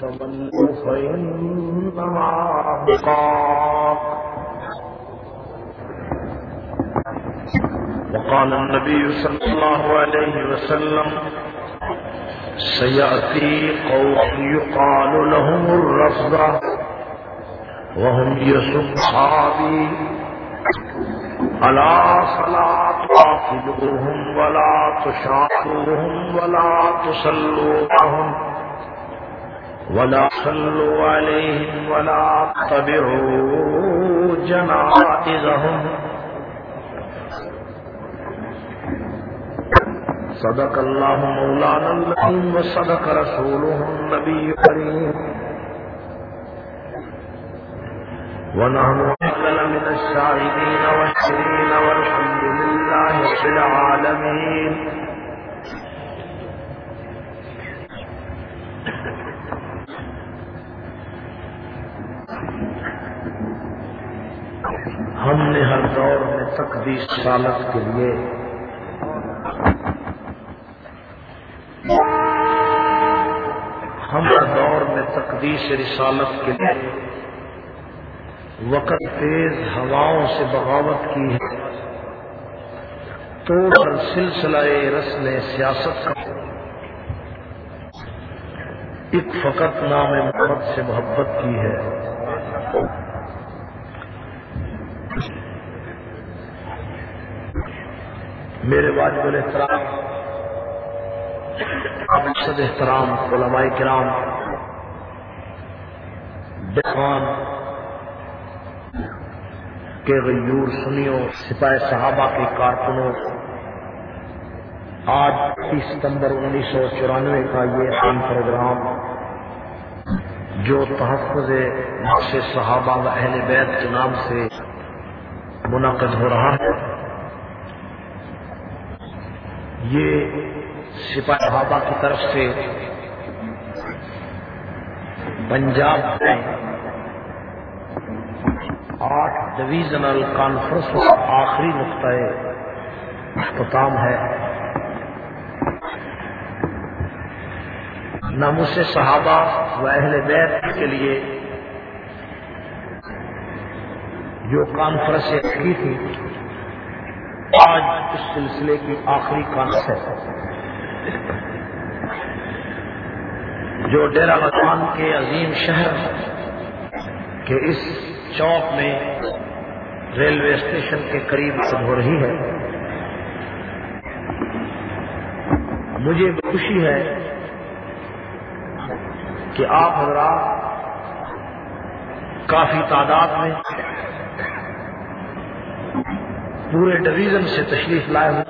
تولوا فإنما أبقى وقال النبي صلى الله عليه وسلم، سيأتي قوم يقال لهم الرفضة وهم يصحابي ألا فلا تقاتلوهم ولا تشاقوهم ولا تصلوا لهم ولا صلوا عليهم ولا تبعوا جنائزهم. صدق الله مولانا العظيم وصدق رسوله النبي الكريم. ونحن أقل من الشاهدين والشرين والحمد لله رب العالمين ہم نے ہر دور سالت کے لیے۔ ہم دور میں تقدیس رسالت کے لیے وقت تیز ہواؤں سے بغاوت کی ہے۔ توڑ کر سلسلہ رسم سیاست کا۔ ایک فقط نام محمد سے محبت کی ہے۔ میرے واجب الاحترام مقصد احترام، علماء کرام دخان کے غیور سنیوں سپاہ صحابہ کے کارکنوں، آج تیس ستمبر انیس سو چورانوے کا یہ اہم پروگرام جو تحفظ نقش صحابہ و اہل بیت کے نام سے منعقد ہو رہا ہے۔ یہ سپاہ صحابہ کی طرف سے پنجاب میں آٹھ ڈویژنل کانفرنس کا آخری نقطۂ اختتام ہے۔ ناموس صحابہ و اہل بیت کے لیے جو کانفرنس کی تھی، آج اس سلسلے کی آخری کانفرنس ہے۔ جو ڈیرا مکان کے عظیم شہر کے اس چوک میں ریلوے اسٹیشن کے قریب ہو رہی ہے۔ مجھے خوشی ہے کہ آپ حضرات کافی تعداد میں پورے ڈویژن سے تشریف لائے ہوئے۔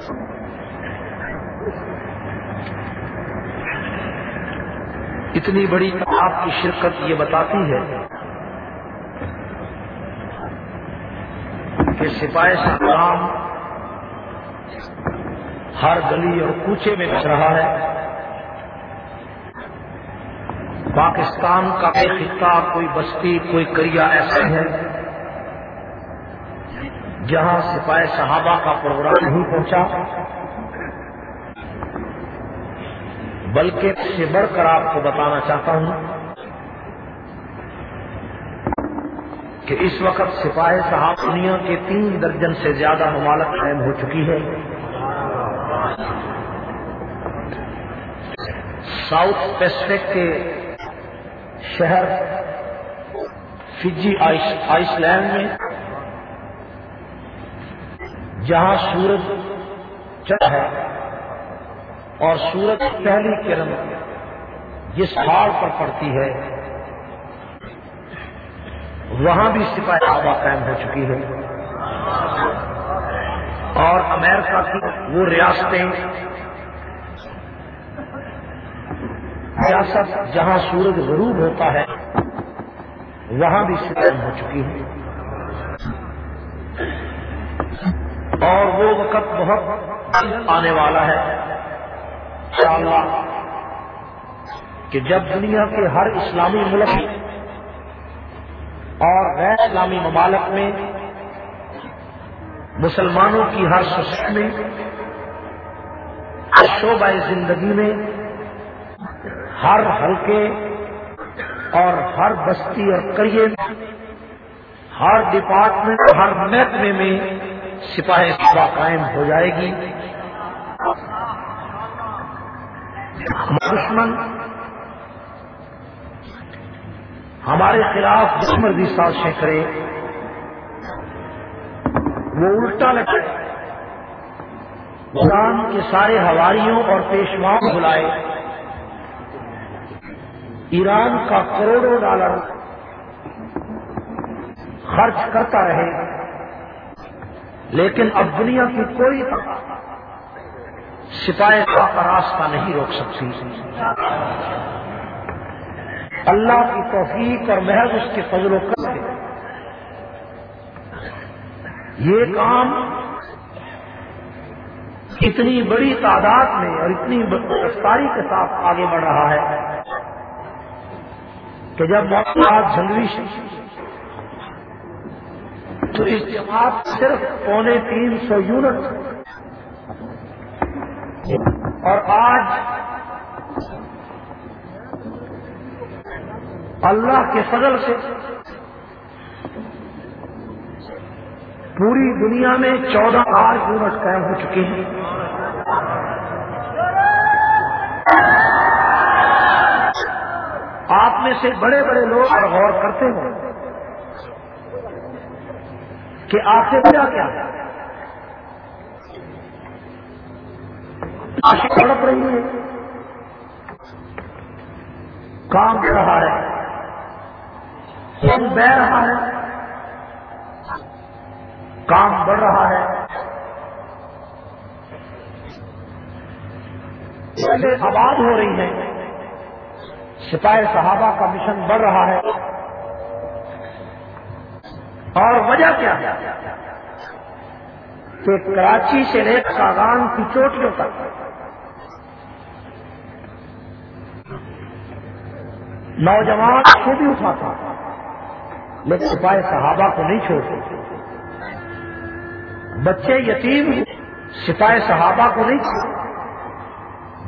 اتنی بڑی آپ کی شرکت یہ بتاتی ہے کہ سپاہی سلام ہر گلی اور کوچے میں بچ رہا ہے۔ پاکستان کا کوئی خطہ، کوئی بستی، کوئی کریا ایسا ہے۔ جہاں سپاہی صحابہ کا پروگرام نہیں پہنچا، بلکہ سے بڑھ کر آپ کو بتانا چاہتا ہوں کہ اس وقت سپاہی صاحب دنیا کے تین درجن سے زیادہ ممالک قائم ہو چکی ہے۔ ساؤتھ پیسفک کے شہر فجی آئس لینڈ میں جہاں سورج چڑھ ہے اور سورج پہلی کرن جس پہاڑ پر پڑتی ہے، وہاں بھی سپاہی آبا قائم ہو چکی ہے۔ اور امریکہ کی وہ ریاستیں، ریاست جہاں سورج غروب ہوتا ہے، وہاں بھی قائم ہو چکی ہے۔ اور وہ وقت بہت آنے والا ہے۔ انشاءاللہ کہ جب دنیا کے ہر اسلامی ملک اور غیر اسلامی ممالک میں مسلمانوں کی ہر سوسائٹی میں شعبہ زندگی میں ہر ہلکے اور ہر بستی اور کریے ہر ڈپارٹمنٹ ہر محکمے میں سپاہی سبا قائم ہو جائے گی۔ دشمن ہمارے خلاف دشمن بھی سازشیں کرے۔ وہ الٹا لگے قرآن کے سارے ہواریوں اور پیشواؤں بلائے۔ ایران کا کروڑوں ڈالر خرچ کرتا رہے۔ لیکن اب دنیا کی کوئی سپاہی کا راستہ نہیں روک سکتی۔ اللہ کی توفیق اور محض اس کے فضل و کر یہ کام اتنی بڑی تعداد میں اور اتنی رفتاری کے ساتھ آگے بڑھ رہا ہے کہ جب محمد جھنگوی تو اس جماعت صرف پونے تین سو یونٹ اور آج اللہ کے فضل سے پوری دنیا میں چودہ آٹھ یونٹ قائم ہو چکے ہیں۔ آپ میں سے بڑے بڑے لوگ اور غور کرتے ہیں۔ کہ آخر کیا؟ کیا ہے تڑپ رہی ہے۔ کام کر رہا ہے۔ سن بہ رہا ہے۔ کام بڑھ رہا ہے۔ آباد ہو رہی ہے۔ سپاہی صحابہ کا مشن بڑھ رہا ہے۔ اور وجہ کیا؟ ہے کہ کراچی سے لے کاغان کی چوٹیوں تک۔ نوجوان کو بھی اٹھاتا۔ لیکن سپاہی صحابہ کو نہیں چھوڑتے بچے یتیم سپاہی صحابہ کو نہیں چھوڑتے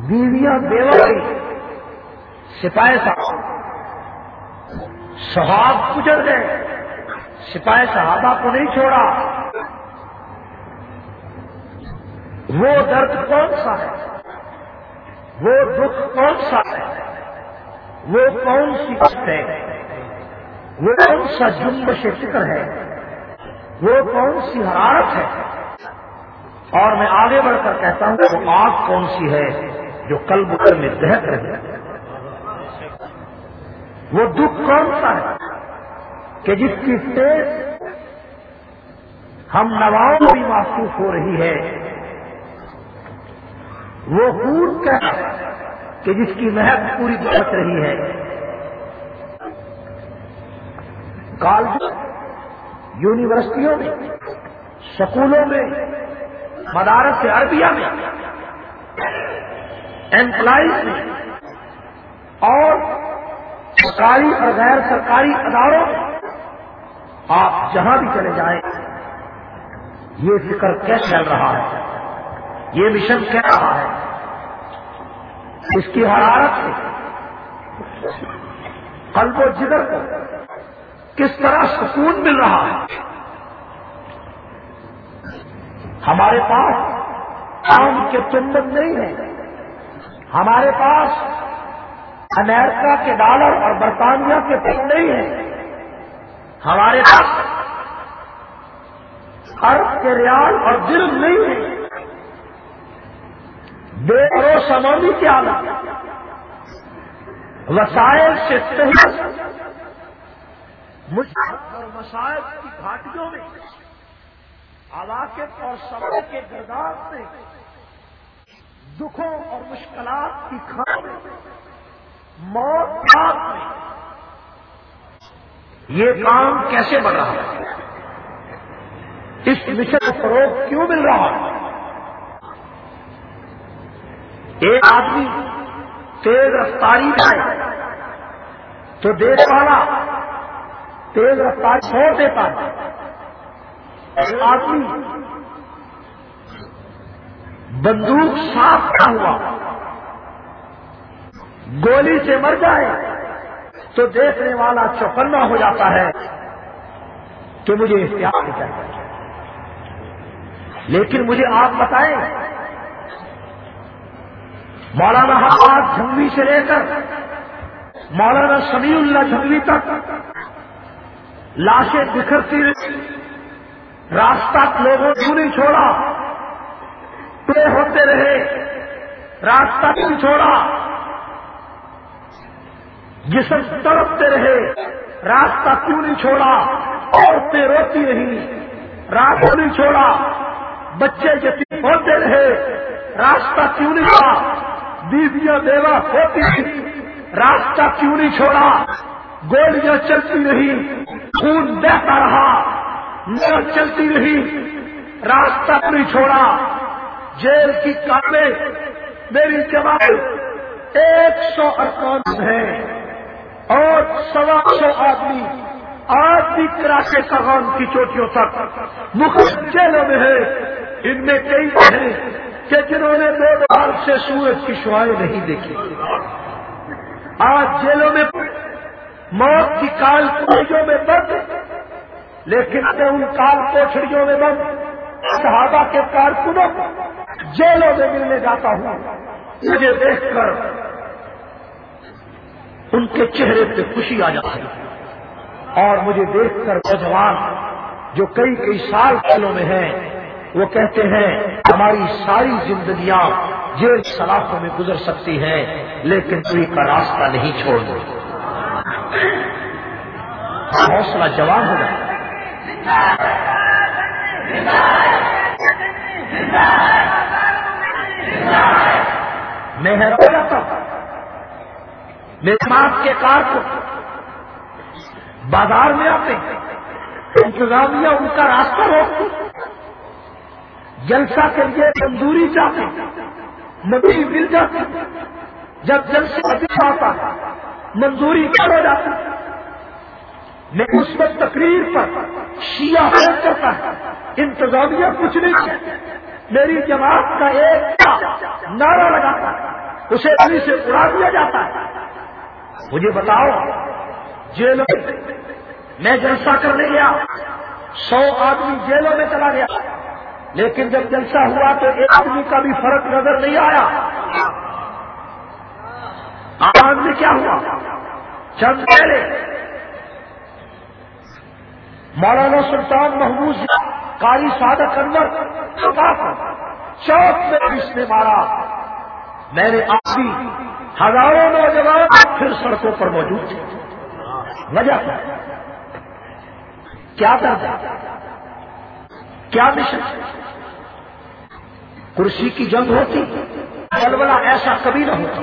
بیویاں بیوہ سپاہی صحابہ۔ صحاب گزر گئے۔ سپاہی صحابہ کو نہیں چھوڑا۔ وہ درد کون سا ہے؟ وہ دکھ کون سا ہے؟ وہ کون سی وقت ہے؟ وہ کون سا جنبش فکر ہے؟ وہ کون سی حرارت ہے؟ اور میں آگے بڑھ کر کہتا ہوں کہ وہ آگ کون سی ہے جو کل بکر میں دہت رہے وہ دکھ کون سا ہے؟ کہ جس کی تیز ہم نواؤں بھی محسوس ہو رہی ہے، وہ خون کا کہ جس کی محض پوری بچ رہی ہے۔ کالج یونیورسٹیوں میں، سکولوں میں، مدارس عربیہ میں امپلائیز میں اور سرکاری اور غیر سرکاری اداروں میں آپ جہاں بھی چلے جائیں، یہ فکر کیا چل رہا ہے؟ یہ مشن کیا رہا ہے؟ اس کی حرارت سے، قلب و جگر کو کس طرح سکون مل رہا ہے؟ ہمارے پاس آم کے چندن نہیں ہے ہمارے پاس امریکہ کے ڈالر اور برطانیہ کے پن نہیں ہے ہمارے پاس ارب کے ریال اور دل نہیں ہے۔ بے و سمانی کی حالت وسائل سے اور مسائل کی گھاٹیوں میں، علاقے اور سمے کے گردار میں، دکھوں اور مشکلات کی کھان موت میں یہ کام کیسے بڑھ رہا ہے؟ اس مشن کو فروغ کیوں مل رہا ہے؟ ایک آدمی تیز رفتاری جائے تو دیکھ والا تیز رفتار چھوڑ دیتا ہے ایک آدمی بندوق صاف کیا ہوا، گولی سے مر جائے۔ تو دیکھنے والا چوکنا ہو جاتا ہے کہ مجھے احتیاط چاہیے۔ لیکن مجھے آپ بتائیں، مولانا حفاظ جھنگوی سے لے کر مولانا سمیع اللہ جھنگوی تک لاشیں بکھرتی رہی۔ راستہ لوگوں کیوں نہیں چھوڑا، پے ہوتے رہے۔ راستہ کیوں چھوڑا۔ جسم تڑپتے رہے، راستہ کیوں نہیں چھوڑا؟ عورتیں روتی رہی راستہ نہیں چھوڑا، بچے یتیم ہوتے رہے، راستہ کیوں نہیں چھوڑا؟ بیویاں بیوہ ہوتی رہی راستہ کیوں نہیں چھوڑا؟ گولیاں چلتی رہی خون بہتا رہا نہ چلتی رہی راستہ نہیں چھوڑا؟ جیل کی کامیں میری جماعت ایک سو ارکان ہے اور سوا سو آدمی آج بھی کراچے کغان کی چوٹیوں تک مختلف جیلوں میں ہے ان میں کئی ہیں کہ جنہوں نے دو بار سے سورج کی شوائیں نہیں دیکھی۔ آج جیلوں میں موت کی کال کوٹڑیوں میں بند، لیکن ان کال کوٹڑیوں میں بند، صحابہ کے کارکنوں جیلوں میں ملنے جاتا ہوں۔ مجھے دیکھ کر ان کے چہرے پہ خوشی آ جاتی اور مجھے دیکھ کر نوجوان جو کئی کئی سال جیلوں میں ہیں، وہ کہتے ہیں، ہماری ساری زندگیاں جیل سلاخوں میں گزر سکتی ہیں، لیکن کوئی کا راستہ نہیں چھوڑ دو۔ حوصلہ جوان ہوگا میں ہو جاتا ہوں۔ میرے ماپ کے کار کو بازار میں آتے انتظامیہ ان کا راستہ روکتی جلسہ کے لیے منظوری چاہتے مزید مل جاتی جب جلسہ ادھر آتا منظوری کر ہو جاتی۔ میں اس وقت تقریر پر شیعہ حیرت کرتا ہے انتظامیہ کچھ نہیں میری جماعت کا ایک نعرہ لگاتا ہے، اسے ابھی سے اڑا دیا جاتا ہے۔ مجھے بتاؤ، جیلوں میں جلسہ کرنے گیا۔ سو آدمی جیلوں میں چلا گیا۔ لیکن جب جلسہ ہوا تو ایک آدمی کا بھی فرق نظر نہیں آیا۔ آج میں کیا ہوا؟ چند پہلے مولانا سلطان محبوب کاری سادہ انور چوک میں اس نے مارا۔ میں نے آدمی ہزاروں نوجوان پھر سڑکوں پر موجود تھے۔ وجہ کیا؟ کرتا کیا مشن؟ کرسی کی جنگ ہوتی بلبلا ایسا کبھی نہ ہوتا۔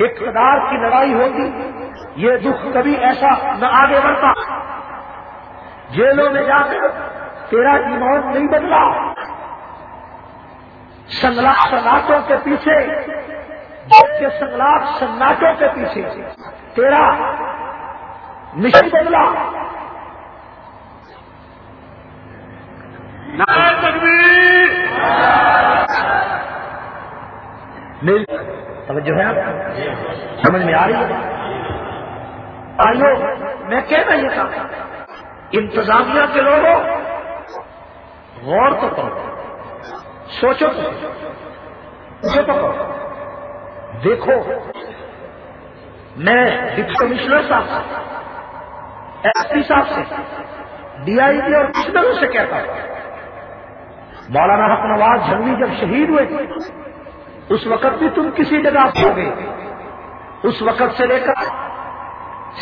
اقتدار کی لڑائی ہوتی یہ دکھ کبھی ایسا نہ آگے بڑھتا۔ جیلوں میں جا کر تیرا ایمان نہیں بدلا۔ سنگلا سناٹوں کے پیچھے کے سنگلاپ سناٹوں کے پیچھے۔ تیرا مشن بدلا۔ توجہ ہے آپ سمجھ میں آ رہی ہے؟ آئیو میں کہنا یہ تھا انتظامیہ کے لوگوں غور تو کرو۔ سوچو تو کرو دیکھو، میں ڈپٹی کمشنر صاحب سے، ایس پی صاحب سے، ڈی آئی جی اور کشنروں سے کہتا ہوں۔ مولانا حق نواز جھنگی جب شہید ہوئے، اس وقت بھی تم کسی جگہ ہو گئے اس وقت سے لے کر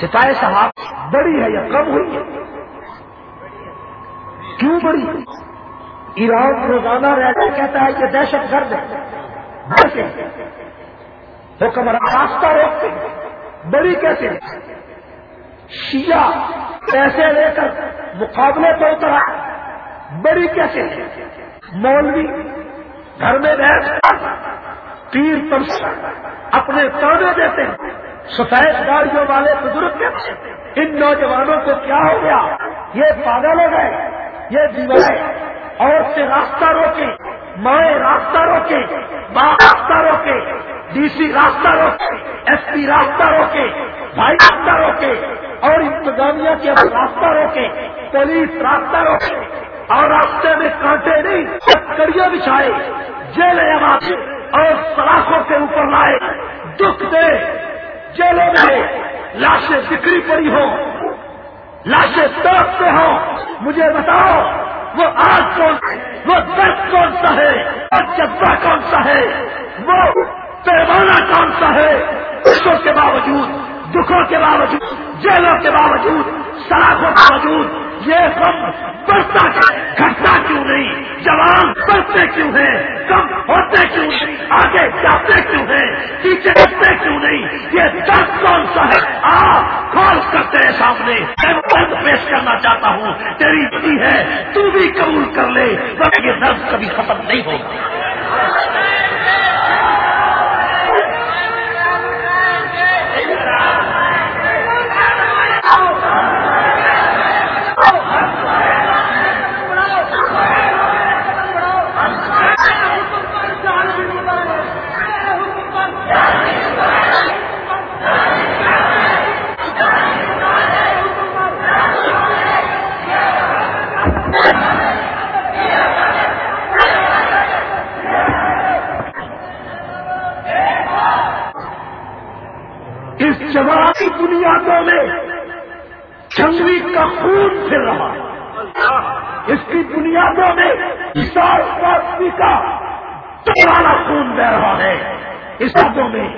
ستائے صاحب بڑی ہے یا کم ہوئی ہے؟ کیوں بڑی؟ ایران روزانہ رہتا کہتا ہے کہ دہشت گرد ہے۔ حکمران راستہ روکتے بڑی کیسے؟ شیعہ پیسے لے کر مقابلے پہ اترا بڑی کیسے؟ مولوی گھر میں بیٹھ پیر پر اپنے تانے دیتے ہیں۔ سفید گاڑیوں والے بزرگ ان نوجوانوں کو کیا ہو گیا؟ یہ پاگل ہو گئے، یہ دیوائے اور سے راستہ روکے مائیں راستہ روکے باپ راستہ روکے، ڈی سی راستہ روکے، ایس پی راستہ روکے، بھائی راستہ روکے، اور انتظامیہ کے راستہ روکے، پولیس راستہ روکے، اور راستے میں کانٹے نہیں کڑیاں بچھائے جیل آباد، اور سلاخوں کے اوپر لائے، دکھ دے، جیلوں میں لاشیں بکری پڑی ہو لاشیں توڑتے ہوں، مجھے بتاؤ وہ آج کون وہ درد کون سا ہے؟ اور جذبہ کون سا ہے؟ وہ پیمانہ کون سا ہے؟ خوشوں کے باوجود، دکھوں کے باوجود، جیلوں کے باوجود سلاخوں کے باوجود یہ ہم بڑھتا گھٹتا کیوں نہیں؟ جوان بڑھتے کیوں ہیں؟ کم ہوتے کیوں نہیں؟ آگے جاتے کیوں ہیں؟ پیچھے ہٹتے کیوں نہیں؟ یہ درد کون سا ہے؟ آپ کھول کرتے ہیں سامنے۔ میں درد پیش کرنا چاہتا ہوں۔ تیری بڑی ہے، تو بھی قبول کر لے۔ یہ درد کبھی ختم نہیں ہوگا۔ کی بنیادوں میں جنگلی کا خون پھر رہا۔ ہے اس کی بنیادوں میں کا دوبارہ خون بہ رہا ہے۔ اس باتوں میں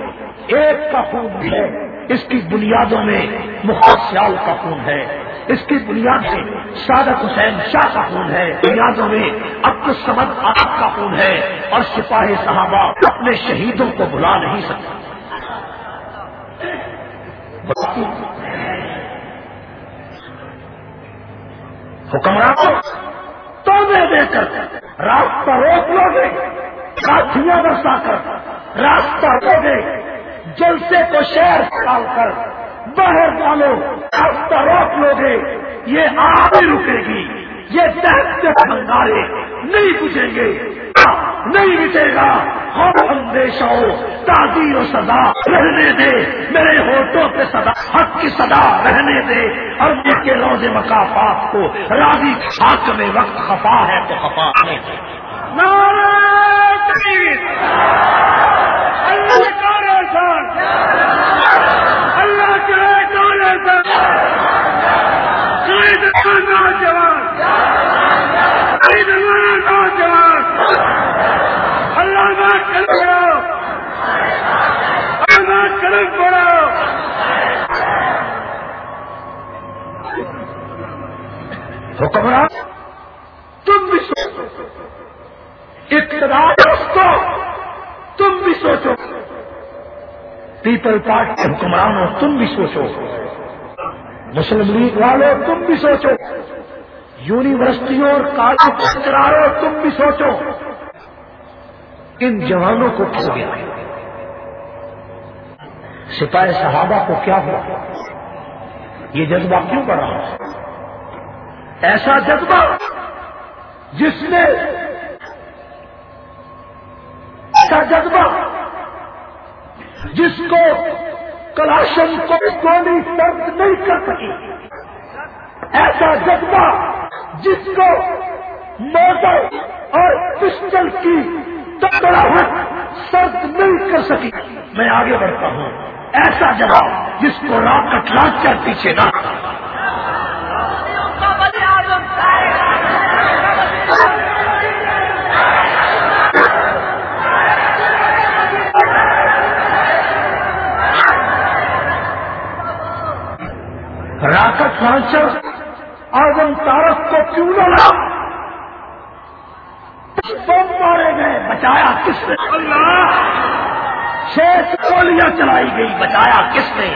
ایک کا خون بھی ہے۔ اس کی بنیادوں میں مختصیال کا خون ہے۔ اس کی بنیاد میں سادت حسین شاہ کا خون ہے۔ بنیادوں میں اب سمد آپ کا خون ہے۔ اور سپاہی صحابہ اپنے شہیدوں کو بلا نہیں سکتے۔ حکمران تو دے کر، راستہ روک لو گے کافیاں برسا کر، راستہ رو گے، جلسے کو شہر ڈال کر، باہر ڈالو راستہ روک لو گے، یہ آپ ہی رکے گی، یہ دہتے بنگارے نہیں پوچھیں گے نہیں مٹے گا۔ ہر اندیشہ ہو تعدیر و سدا رہنے دے، میرے ہوٹوں پہ سدا حق کی سدا رہنے دے۔ اور یہ کے روز مقافات کو راضی حق میں وقت خفا ہے تو خفا ہے اللہ حکمران تم بھی سوچو۔ اقتدار دوستو تم بھی سوچو۔ پیپل پارٹی کے حکمرانوں، تم بھی سوچو۔ مسلم لیگ والوں تم بھی سوچو۔ یونیورسٹیوں اور کالج کرارو تم بھی سوچو۔ ان جوانوں کو کھو گیا۔ سپاہی صحابہ کو کیا ہوا؟ یہ جذبہ کیوں پڑ رہا ہے ایسا جذبہ جس نے ایسا جذبہ جس کو کلاشن کو گولی درد نہیں کر سکی۔ ایسا جذبہ جس کو موٹر اور پسٹل کی تکڑاہٹ سرد نہیں کر سکی۔ میں آگے بڑھتا ہوں۔ ایسا جواب جس کو راکٹ کر پیچھے نہ راکٹ لانچر آزم تارک کو کیوں نہ لا بم مارے گئے، بچایا کس نے؟ اللہ! چھ گولیاں چلائی گئی، بچایا کس نے؟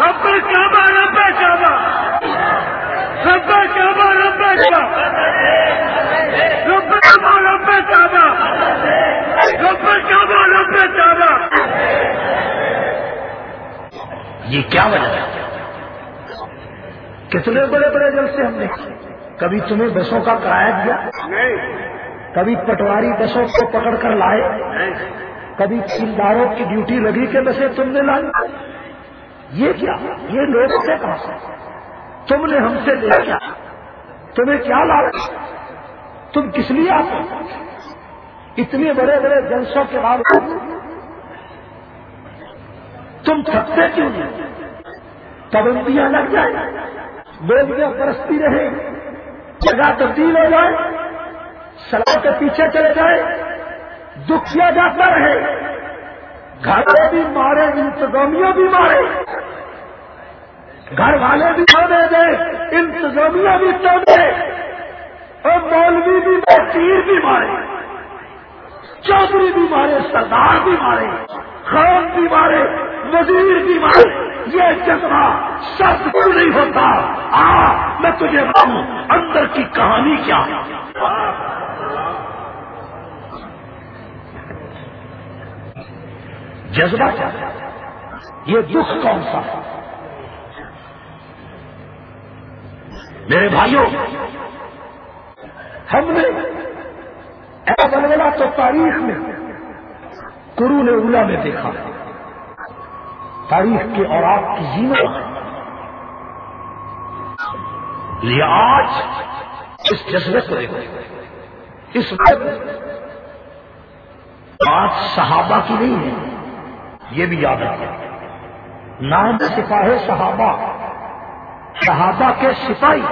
ربے کعبہ ربے کعبہ کعبہ یہ کیا وجہ ہے؟ کتنے بڑے بڑے جلسے ہم نے کبھی تمہیں بسوں کا کرایہ دیا؟ کبھی پٹواری بسوں کو پکڑ کر لائے؟ کبھی تیلداروں کی ڈیوٹی لگی کہ بسیں تم نے لائی؟ یہ کیا؟ یہ لوگ سے کہاں سے؟ تم نے ہم سے لیا۔ کیا تمہیں کیا لا تم کس لیے آتے اتنے بڑے بڑے جلسوں کے بعد تم تھکتے کیوں نہیں؟ پابندیاں لگ جائیں، بولیاں برستی رہے جگہ تبدیل ہو جائے سلاح کے پیچھے چلے جائے دکھیا جاتا رہے گھر بھی مارے انتظامیہ بھی مارے، گھر والے بھی توڑے دے انتظامیہ بھی توڑے، اور مولوی بھی تیر بھی مارے۔ چودھری بھی مارے، سردار بھی مارے، خان بھی مارے، وزیر بھی مارے، یہ جذبہ سب کیوں نہیں ہوتا۔ آ، میں تجھے بتاؤں، اندر کی کہانی کیا؟ جذبہ کیا؟ یہ دکھ کون سا؟ میرے بھائیوں، ہم نے بلولا تو تاریخ میں قرون اولا میں دیکھا تاریخ کے اور آپ کی جیون یہ آج اس جذبے کو دیکھو۔ اس وقت بات صحابہ کی نہیں ہے یہ بھی یاد رکھیں۔ نام سپاہی صحابہ۔ صحابہ کے سپاہی۔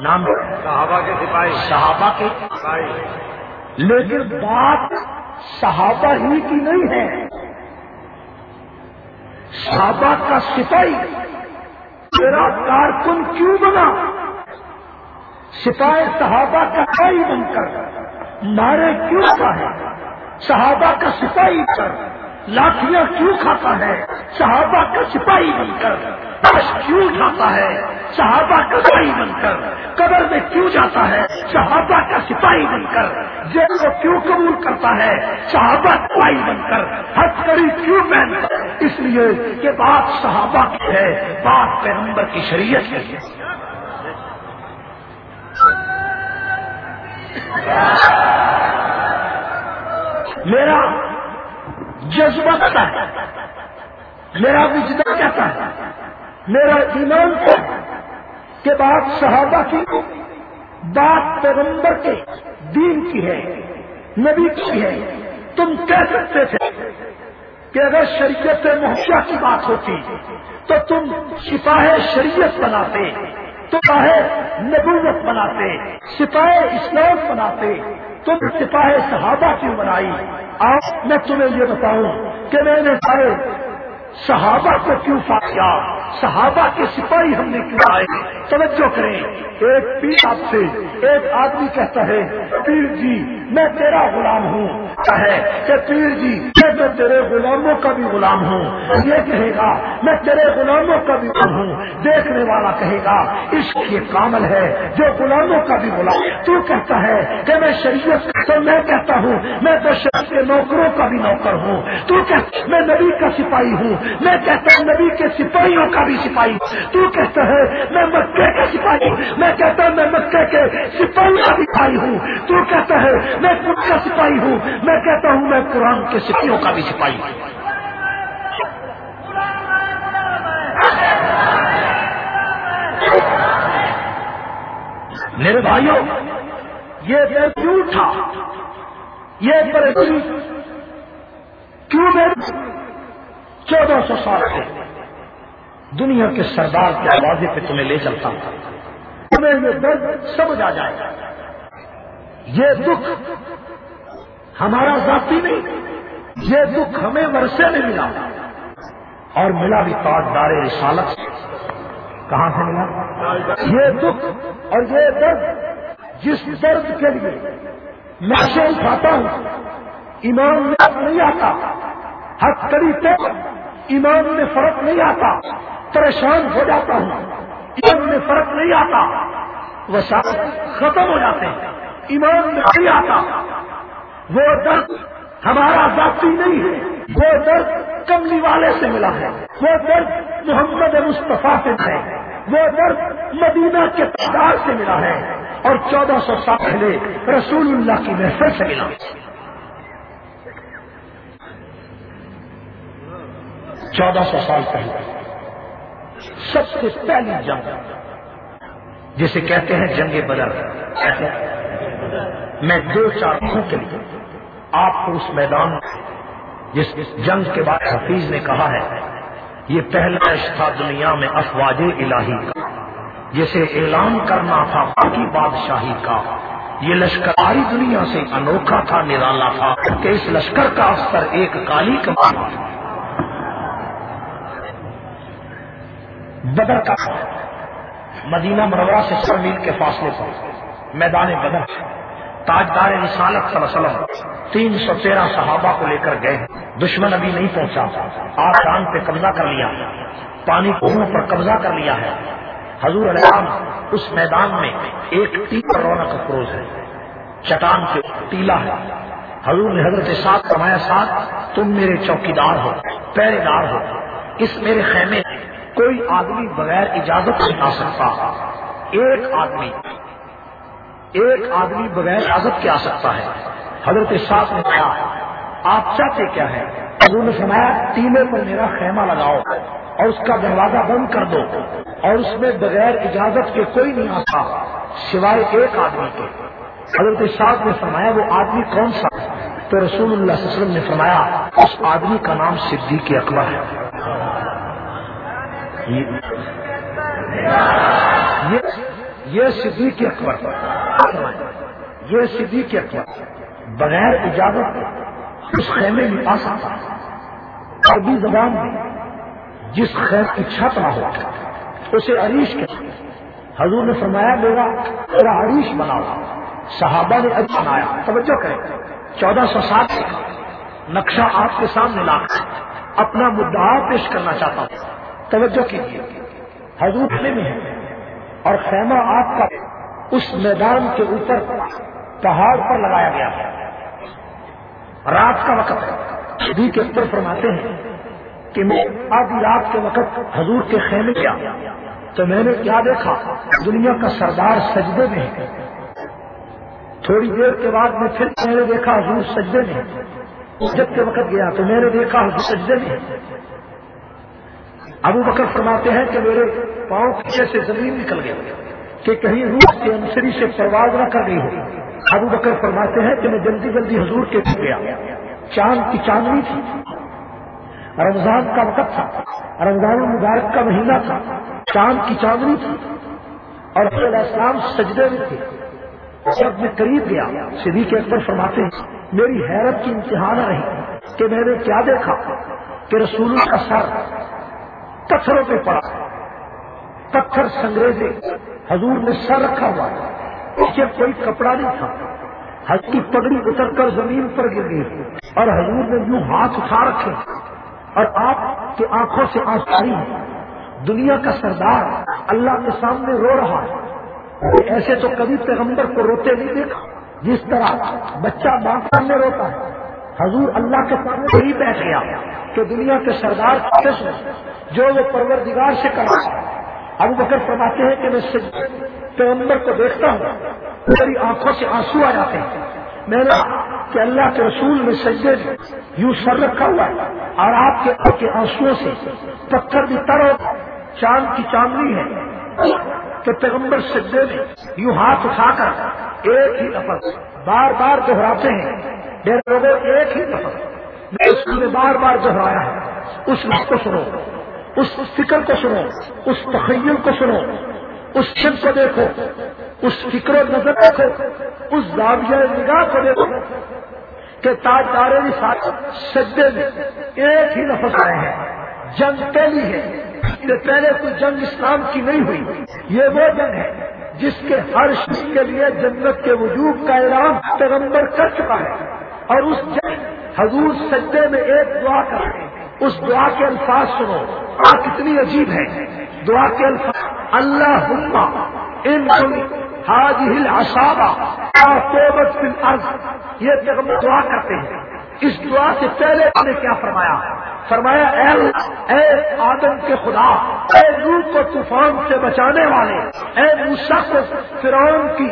نام صحابہ کے سپاہی۔ صحابہ کے سپاہی۔ لیکن بات صحابہ ہی کی نہیں ہے۔ صحابہ کا سپاہی تیرا کارکن کیوں بنا؟ سپاہی صحابہ کا سپاہی بن کر مارے کیوں کا ہے صحابہ کا سپاہی کر لاٹیاں کیوں کھاتا ہے؟ صحابہ کا سپاہی بن کر کیوں اٹھاتا ہے؟ صحابہ کا سپاہی بن کر۔ قبر میں کیوں جاتا ہے؟ صحابہ کا سپاہی بن کر۔ جیل کو کیوں قبول کرتا ہے؟ صحابہ سپاہی بن کر۔ ہر کڑی کیوں پہن کر؟ اس لیے کہ بات صحابہ کی ہے، بات پیغمبر کی شریعت کی ہے۔ میرا جذبہ کہتا ہے، میرا وجدان کہتا ہے، میرا ایمان کہتا ہے۔ کہ بات صحابہ کی بات پیغمبر کے دین کی ہے، نبی کی ہے۔ تم کہہ سکتے تھے کہ اگر شریعت محشا کی بات ہوتی تو تم سپاہ شریعت بناتے تو چاہے نبوت بناتے، سپاہ اسلام بناتے۔ تم سپاہ صحابہ کیوں بنائی؟ آپ میں تمہیں یہ بتاؤں کہ میں نے سارے صحابہ کو کیوں کیا صحابہ کے سپاہی ہم نے کیوں آئے توجہ کریں۔ ایک پیر آپ سے ایک آدمی کہتا ہے، پیر جی میں تیرا غلام ہوں۔ کہے کہ پیر جی میں تو تیرے غلاموں کا بھی غلام ہوں۔ یہ کہے گا، میں تیرے غلاموں کا بھی غلام ہوں۔ دیکھنے والا کہے گا اس کی کامل ہے، جو غلاموں کا بھی غلام۔ تو کہتا ہے کہ میں شریعت، تو میں کہتا ہوں، میں تو شریعت کے نوکروں کا بھی نوکر ہوں۔ تو کہتا میں نبی کا سپاہی ہوں۔ میں کہتا ہوں، نبی کے سپاہیوں کا بھی سپاہی۔ تو کہتا ہے، میں مکے کا سپاہی ہوں۔ میں کہتا ہوں میں مکے کے سپاہی کا سپاہی ہوں۔ تو کہتا ہے، میں خود کا سپاہی ہوں۔ میں کہتا ہوں، میں قرآن کے سپاہیوں کا بھی سپاہی ہوں۔ میرے بھائیوں، یہ کیوں تھا یہ پریشانی کیوں میرے چودہ سو سال سے؟ دنیا کے سردار کے آوازے پہ تمہیں لے چلتا ہوں۔ تمہیں یہ درد سمجھ آ جائے گا۔ یہ دکھ ہمارا ذاتی نہیں، یہ دکھ ہمیں ورثے میں ملا۔ اور ملا بھی تاج رسالت سے۔ کہاں سے ملا؟ یہ دکھ اور یہ درد جس درد کے لیے میں سے اٹھاتا ہوں، ایمان میں نہیں آتا۔ ہر طریقے ایمان میں فرق نہیں آتا۔ پریشان ہو جاتا ہوں۔ ایمان میں فرق نہیں آتا۔ وہ ختم ہو جاتے ہیں۔ ایمان میں نہیں آتا۔ وہ درد ہمارا ذاتی نہیں ہے۔ وہ درد کملی والے سے ملا ہے۔ وہ درد محمد مصطفیٰ سے ہے۔ وہ درد مدینہ کے تعداد سے ملا ہے۔ اور چودہ سو سال پہلے رسول اللہ کی محفل سے ملا۔ چودہ سو سال پہلے۔ سب سے پہلی جنگ۔ جسے کہتے ہیں جنگ بدر۔ میں دو چار کے لیے آپ کو اس میدان جس جنگ کے بعد حفیظ نے کہا ہے، یہ پہلا تھا دنیا میں افواج الہی کا، جسے اعلان کرنا تھا باقی بادشاہی کا۔ یہ لشکر دنیا سے انوکھا تھا، نرالا تھا۔ کہ اس لشکر کا افسر ایک کالی کمان بدر کا مدینہ مرورہ سے سر میل کے فاصلے پر، میدان بدر۔ تاجدار رسالت صلی اللہ علیہ وسلم تین سو تیرہ صحابہ کو لے کر گئے۔ دشمن ابھی نہیں پہنچا۔ آپ آسان پہ قبضہ کر لیا۔ پانی کنو پر قبضہ کر لیا ہے۔ حضور علیہ اس میدان میں ایک ٹیلا رونق افروز ہے۔ چٹان کے ٹیلا ہے۔ حضور نے حضرت ساتھ کمایا ساتھ تم میرے چوکی دار ہو، پہرے دار ہو۔ اس میرے خیمے کوئی آدمی بغیر اجازت نہیں آ سکتا۔ ایک آدمی ایک آدمی بغیر اجازت کے آ سکتا ہے۔ حضرت صاحب نے کہا آپ چاہتے کیا ہے حضور نے فرمایا، ٹیلے پر میرا خیمہ لگاؤ اور اس کا دروازہ بند کر دو اور اس میں بغیر اجازت کے کوئی نہیں آتا سوائے ایک آدمی کے۔ حضرت صاحب نے فرمایا، وہ آدمی کون سا؟ تو رسول اللہ علیہ وسلم نے فرمایا، اس آدمی کا نام صدیق اکبر ہے۔ یہ صدیق اکبر یہ صدیق اکبر۔ بغیر اجازت اس خیمے میں آ سکتا عربی زبان میں جس خیر کی چھت نہ ہو، اسے عریش کے حضور نے فرمایا، میرا میرا عریش بناؤ۔ صحابہ نے اب بنایا۔ توجہ کریں۔ چودہ سو سات نقشہ آپ کے سامنے لا کر اپنا مدعا پیش کرنا چاہتا ہوں۔ توجہ کیجیے۔ حضور میں ہے اور خیمہ آپ کا اس میدان کے اوپر پہاڑ پر لگایا گیا ہے۔ رات کا وقت ہے۔ بھی کے اوپر فرماتے ہیں کہ میں آدھی رات کے وقت حضور کے خیمے کیا تو میں نے کیا دیکھا؟ دنیا کا سردار سجدے میں ہے۔ تھوڑی دیر کے بعد میں پھر میں نے دیکھا حضور سجدے میں جب کے وقت گیا تو میں نے دیکھا حضور سجدے میں ابو بکر فرماتے ہیں کہ میرے پاؤں پیچھے سے زمین نکل گئی کہ کہیں روح کے انسری سے پرواز نہ کر گئی ہو۔ ابو بکر فرماتے ہیں کہ میں جلدی جلدی حضور کے گیا۔ چاند کی چاندنی تھی۔ رمضان کا وقت تھا۔ رمضان المبارک کا مہینہ تھا۔ چاند کی چاندنی تھی۔ اور علیہ السلام سجدے میں تھے۔ جب میں قریب گیا۔ سدھی کے اکبر فرماتے ہیں، میری حیرت کی امتحان رہی کہ میں نے کیا دیکھا کہ رسول کا سر پتھروں پہ پڑا پتھر سنگریزے۔ حضور نے سر رکھا ہوا پیچھے کوئی کپڑا نہیں تھا۔ حج کی پگڑی اتر کر زمین پر گر گئی اور حضور نے یوں ہاتھ اٹھا رکھے۔ اور آپ کی آنکھوں سے آسانی دنیا کا سردار اللہ کے سامنے رو رہا ہے۔ ایسے تو کبھی پیغمبر کو روتے نہیں دیکھا۔ جس طرح بچہ ماں سامنے روتا ہے۔ حضور اللہ کے سامنے وہی بیٹھ گیا کہ دنیا کے سردار جو وہ پروردگار سے کر رہا ہے۔ ابو بکر فرماتے ہیں کہ میں پیغمبر کو دیکھتا ہوں، میری آنکھوں سے آنسو آ جاتے ہیں۔ میں نے کہ اللہ کے رسول میں سجدے یوں سر رکھا ہوا ہے اور آپ کے آپ کے آنسو سے پتھر بھی تر ہو چاند کی چاندنی ہے۔ کہ پیغمبر سجدے میں یوں ہاتھ اٹھا کر ایک ہی لفظ بار بار دہراتے ہیں۔ لوگوں، ایک ہی لفظ میں اس نے بار بار دہرایا ہے۔ اس وقت کو سنو۔ اس فکر کو سنو، اس تخیل کو سنو، اس شب کو دیکھو، اس فکر و نظر دیکھو، اس زاویہ نگاہ کو دیکھو کہ تاج دارے ساتھ سجدے میں ایک ہی لفظ آئے ہیں، جنگ پہلی ہے، کہ پہلے کوئی جنگ اسلام کی نہیں ہوئی۔ یہ وہ جنگ ہے جس کے ہر شخص کے لیے جنت کے وجود کا اعلان پیغمبر کر چکا ہے اور اس جنگ حضور سجدے میں ایک دعا کر رہے ہیں۔ اس دعا کے الفاظ سنو۔ دعا کتنی عجیب ہے۔ دعا کے الفاظ۔ اللہ ان حاج ہل آشابا یہ جب دعا کرتے ہیں۔ اس دعا سے پہلے نے کیا فرمایا؟ فرمایا، اے اے آدم کے خدا، اے روح کو طوفان سے بچانے والے، اے موسا کو فرعون کی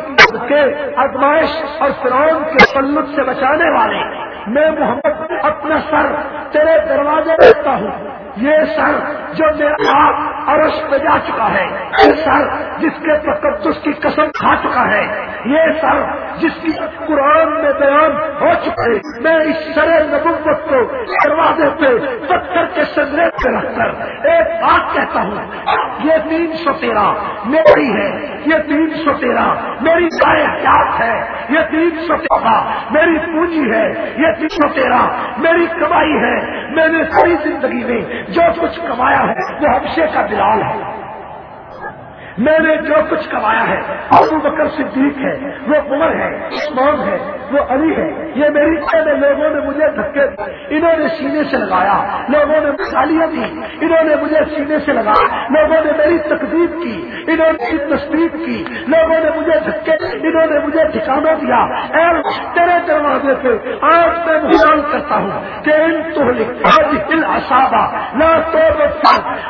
کے ازمائش اور فرعون کے پلت سے بچانے والے میں محمد اپنا سر تیرے دروازے رکھتا ہوں۔ یہ سر جو میرا آپ عرش پہ جا چکا ہے، یہ سر جس کے تقدس کی قسم کھا چکا ہے، یہ سر جس کی قرآن میں بیان ہو چکا ہے۔ میں اس سر نبوت کو دروازے پہ پتھر کے سنگرے پہ رکھ کر ایک بات کہتا ہوں۔ یہ تین سو تیرہ میری ہے، یہ تین سو تیرہ میری حیات ہے۔ یہ تین سو تیرہ میری پونجی ہے۔ یہ تین سو تیرہ میری کمائی ہے۔ میں نے ساری زندگی میں جو کچھ کمایا ہے وہ حبشے کا بلال ہے۔ میں نے جو کچھ کمایا ہے، ابو بکر صدیق ہے، وہ عمر ہے، عثمان ہے، وہ علی ہے، یہ میری میں لوگوں نے مجھے دھکے انہوں نے سینے سے لگایا، لوگوں نے مثالیاں دی، انہوں نے مجھے سینے سے لگایا لوگوں نے میری تقدیب کی، انہوں نے تصدیق کی، لوگوں نے مجھے دھکے انہوں نے مجھے ٹھکانا دیا۔ تیرے دروازے سے آج میں مسلمان کرتا ہوں کہ ان تو دل اصابہ نہ تو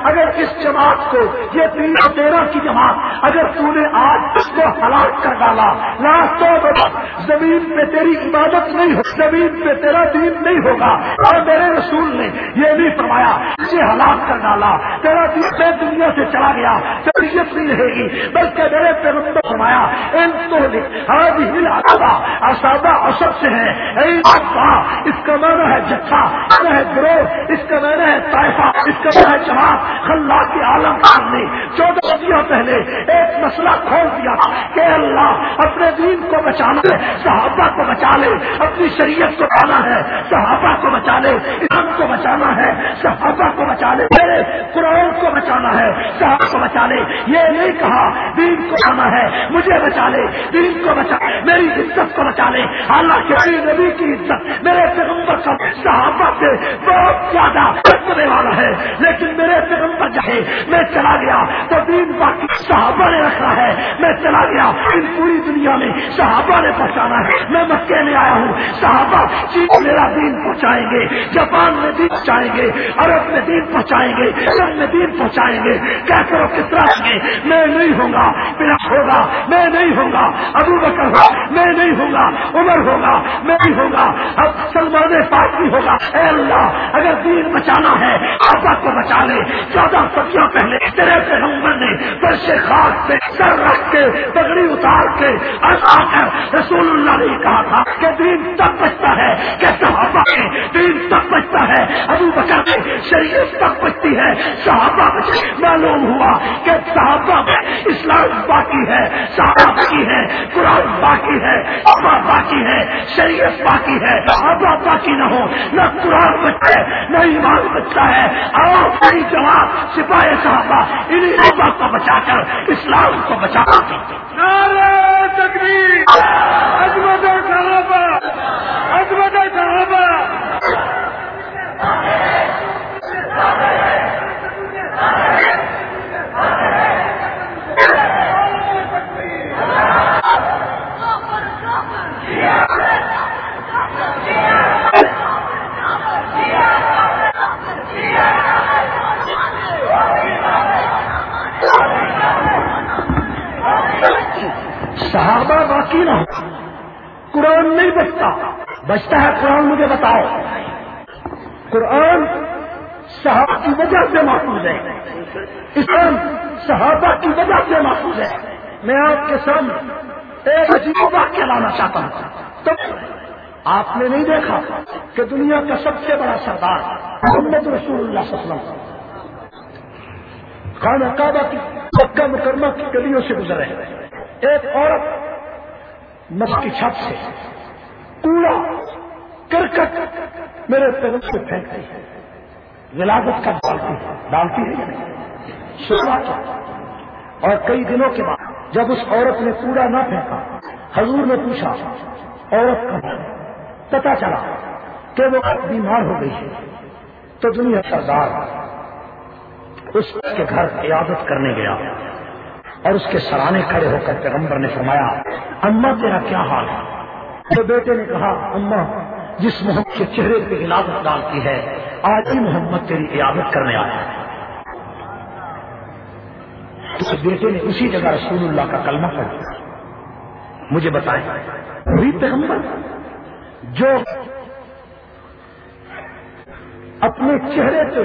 اگر اس جماعت کو یہ تین تیرہ کی جماعت اگر تو نے آج اس کو ہلاک کر ڈالا لاس تو زمین پہ تیری عبادت نہیں ہو، زمین پہ تیرا دین نہیں ہوگا۔ اور میرے رسول نے یہ نہیں فرمایا، اسے ہلاک کر ڈالا، تیرا دین میں دنیا سے چلا گیا، شریعت نہیں رہے گی۔ بلکہ میرے پیغمبر فرمایا، ان تو آج ہل آسادہ اسادہ اصب سے ہے اس کا معنی ہے جتھا ہے گروہ، اس کا معنی ہے طائفہ، اس کا معنی ہے جماعت خلا کے عالم نے چودہ سدیاں پہلے نے ایک مسئلہ کھول دیا کہ اللہ اپنے دین کو بچانا ہے صحابہ کو بچا لے، اپنی شریعت کو پانا ہے، صحابہ کو بچا لے، اسلام کو بچانا ہے، صحابہ کو بچا لے، میرے قرآن کو بچانا ہے، صحابہ کو بچا لے۔ یہ نہیں کہا دین کو آنا ہے، مجھے بچا لے، دین کو بچا میری عزت کو بچا لے۔ اللہ کے نبی کی عزت، میرے پیغمبر کا صحابہ سے بہت زیادہ والا ہے۔ لیکن میرے پیغمبر جائے میں چلا گیا تو دین باقی صحابہ نے رکھا ہے۔ میں چلا گیا۔ ان پوری دنیا میں صحابہ نے پہنچانا ہے۔ میں مکے میں آیا ہوں۔ صحابہ چین میرا دین پہنچائیں گے۔ جاپان میں دین پہنچائیں گے۔ عرب میں دین پہنچائیں گے۔ سب میں دین پہنچائیں گے۔ کیا کرو کس طرح گے۔ میں نہیں ہوں گا۔ پھر ہوگا۔ میں نہیں ہوں گا۔ ابو بکر ہوگا۔ میں نہیں ہوں گا۔ عمر ہوگا۔ میں نہیں ہوں گا۔ اب سلمان پارٹی ہوگا۔ اے اللہ، اگر دین بچانا ہے آپا کو بچا لے۔ چودہ سبزیاں پہلے تیرے پیغمبر نے فرش خاص پہ سر رکھ کے پگڑی اتار کے کر۔ رسول اللہ نے کہا تھا کہ دین تب بچتا ہے کہ صحابہ کے دین تب بچتا ہے۔ ابو بکر کے شریعت تب بچتی ہے۔ صحابہ بچے معلوم ہوا کہ صحابہ میں اسلام باقی ہے، صحابہ باقی ہے، قرآن باقی ہے ابا باقی ہے، شریعت باقی ہے۔ ابا باقی نہ ہو، نہ قرآن بچتا ہے نہ ایمان بچتا ہے۔ اور جواب سپاہی صحابہ انہیں ابا کو بچا کر اسلام کو بچانا تکبیر۔ عظمت صحابہ۔ عظمت صحابہ۔ صحابہ باقی نہ ہو قرآن نہیں بچتا۔ بچتا ہے قرآن مجھے بتاؤ۔ قرآن صحابہ کی وجہ سے محفوظ ہے۔ اسلام صحابہ کی وجہ سے محفوظ ہے۔ میں آپ کے سامنے ایک عجیب واقعہ لانا چاہتا ہوں۔ تو آپ نے نہیں دیکھا کہ دنیا کا سب سے بڑا سردار محمد رسول اللہ صلی اللہ علیہ وسلم خانہ کعبہ کی مکہ مکرمہ کی گلیوں سے گزرے۔ ایک عورت مس کی چھت سے کوڑا، کرکٹ میرے پیغم سے پھینک رہی ہے۔ ولادت کا ڈالتی ہے۔ ڈالتی ہے یا کیا؟ اور کئی دنوں کے بعد جب اس عورت نے کوڑا نہ پھینکا، حضور نے پوچھا، عورت کا پتا چلا کہ وہ بیمار ہو گئی ہے۔ تو دنیا سردار اس کے گھر عیادت کرنے گیا۔ اور اس کے سرانے کھڑے ہو کر پیغمبر نے فرمایا اما تیرا کیا حال ہے؟ تو بیٹے نے کہا اما جس محمد کے چہرے پہ علاقت ڈالتی ہے، آج ہی محمد تیری عیادت کرنے آیا ہے۔ اس بیٹے نے اسی جگہ رسول اللہ کا کلمہ پڑھ دیا مجھے بتائیں، وہی پیغمبر جو اپنے چہرے پہ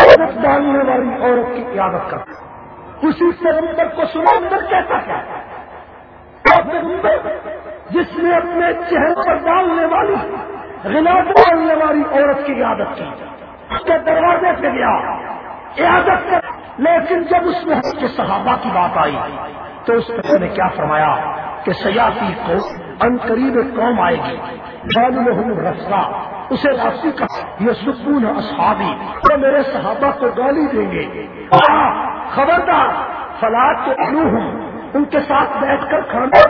عورت ڈالنے والی عورت کی عیادت کرتا اسی پیغمبر کو سنا اندر کہتا کیا پیغمبر جس نے اپنے چہرے پر ڈالنے والی غلاف ڈالنے والی عورت کی عادت کی۔ اس کے دروازے پہ گیا عادت کر۔ لیکن جب اس میں کے صحابہ کی بات آئی، تو اس نے کیا فرمایا کہ سیاسی کو ان قریب قوم آئے گی۔ رسا اسے راسی کا یہ سکون اصحابی تو میرے صحابہ کو گالی دیں گے۔ خبردار فلاد تو ہوں ان کے ساتھ بیٹھ کر کھانا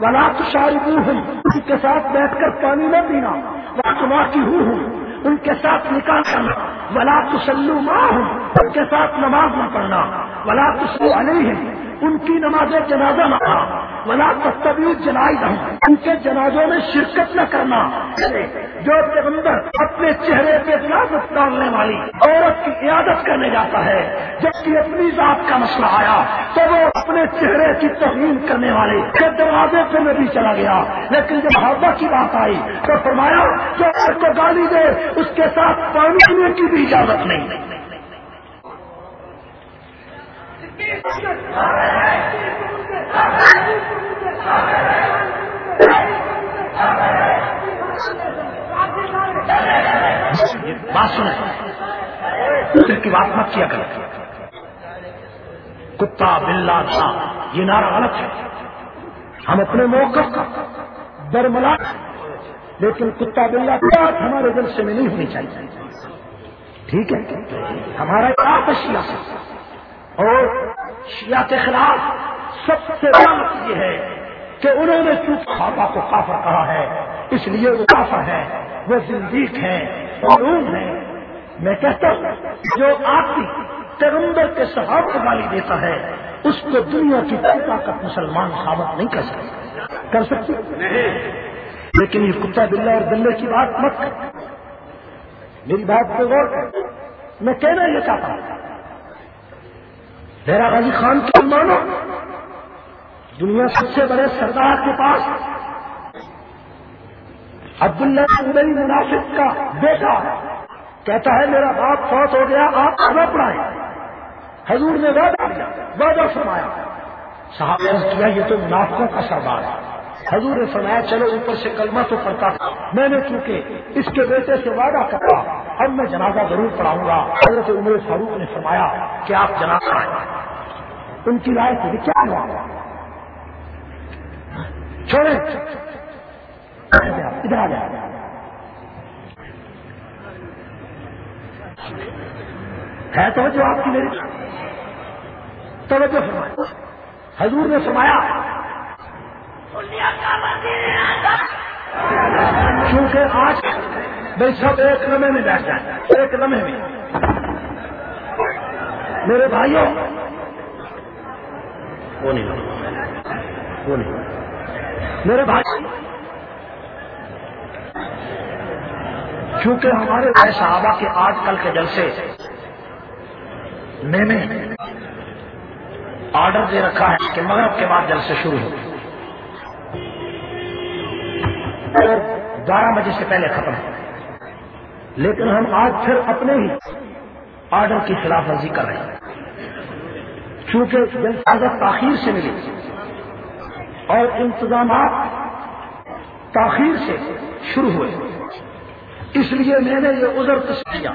ولا تو شاربو ہوں ان کے ساتھ بیٹھ کر پانی نہ پینا وہ کی ہوں ان کے ساتھ نکاح کرنا، ولا تو سلو ماں ہوں ان کے ساتھ نماز نہ پڑھنا، ولا تو سلو علیہ ان کی نماز جنازہ نہ پڑھنا ولا تبھی جنائی ان کے جنازوں میں شرکت نہ کرنا۔ جو پیغمبر اپنے چہرے پہ عادت ڈالنے والی عورت کی عیادت کرنے جاتا ہے، جبکہ اپنی ذات کا مسئلہ آیا، تو وہ اپنے چہرے کی توہین کرنے والے۔ کے دروازے پہ میں بھی چلا گیا، لیکن جب محبہ کی بات آئی، تو فرمایا، جو کو گالی دے، اس کے ساتھ پانی پینے کی بھی اجازت نہیں۔ بات سنیں۔ کی بات مت کیا کریں کتا بلا تھا۔ یہ نعرہ غلط ہے۔ ہم اپنے موقع کا درملا لیکن کتا بلا کی بات ہمارے دل سے میں نہیں ہونی چاہیے۔ ٹھیک ہے۔ ہمارا آپ شیعہ اور شیعہ کے خلاف سب سے بڑا یہ ہے کہ انہوں نے چوپ خوابہ کو کافر کہا ہے۔ اس لیے وہ کافر ہے وہ زندگی ہے علوم ہے۔ میں کہتا ہوں، جو آتی پیغمبر کے صحاب کو گالی دیتا ہے، اس کو دنیا کی طاقت مسلمان ثابت نہیں کر سکتے کر سکتے لیکن یہ کتا بلّہ اور دلے کی بات مت کر۔ میری بات پہ غور کر۔ میں کہنا یہ چاہتا ہوں میرا غازی خان کی مانو۔ دنیا سب سے بڑے سردار کے پاس۔ عبداللہ ابئی مناسب کا بیٹا کہتا ہے، میرا باپ فوت ہو گیا، آپ کھانا پڑھائے حضور نے وعدہ دیا، وعدہ فرمایا۔ صاحب نے کیا، یہ تو منافقوں کا سردار ہے۔ حضور نے فرمایا، چلو اوپر سے کلمہ تو پڑتا میں نے چونکہ اس کے بیٹے سے وعدہ کرا اب میں جنازہ ضرور پڑھاؤں گا۔ حضرت عمر فاروق نے فرمایا کہ آپ جنازہ ان کی رائے سے کیا ہوا چھوڑے ادھر آ جائے ہے توجہ آپ کی میری توجہ فرمایا حضور نے فرمایا، کیونکہ آج بھائی سب ایک لمحے میں بیٹھ جائیں ایک لمحے میں۔ میرے بھائیوں، وہ نہیں وہ نہیں میرے بھائی کیونکہ ہمارے بھائی صحابہ کے آج کل کے جلسے میں نے آرڈر دے رکھا ہے کہ مغرب کے بعد جلسے شروع ہو اور بارہ بجے سے پہلے ختم۔ ہو لیکن ہم آج پھر اپنے ہی آرڈر کی خلاف ورزی کر رہے ہیں۔ چونکہ جلسہ تاخیر سے ملی اور انتظامات تاخیر سے شروع ہوئے۔ اس لیے میں نے یہ عذر کس کیا۔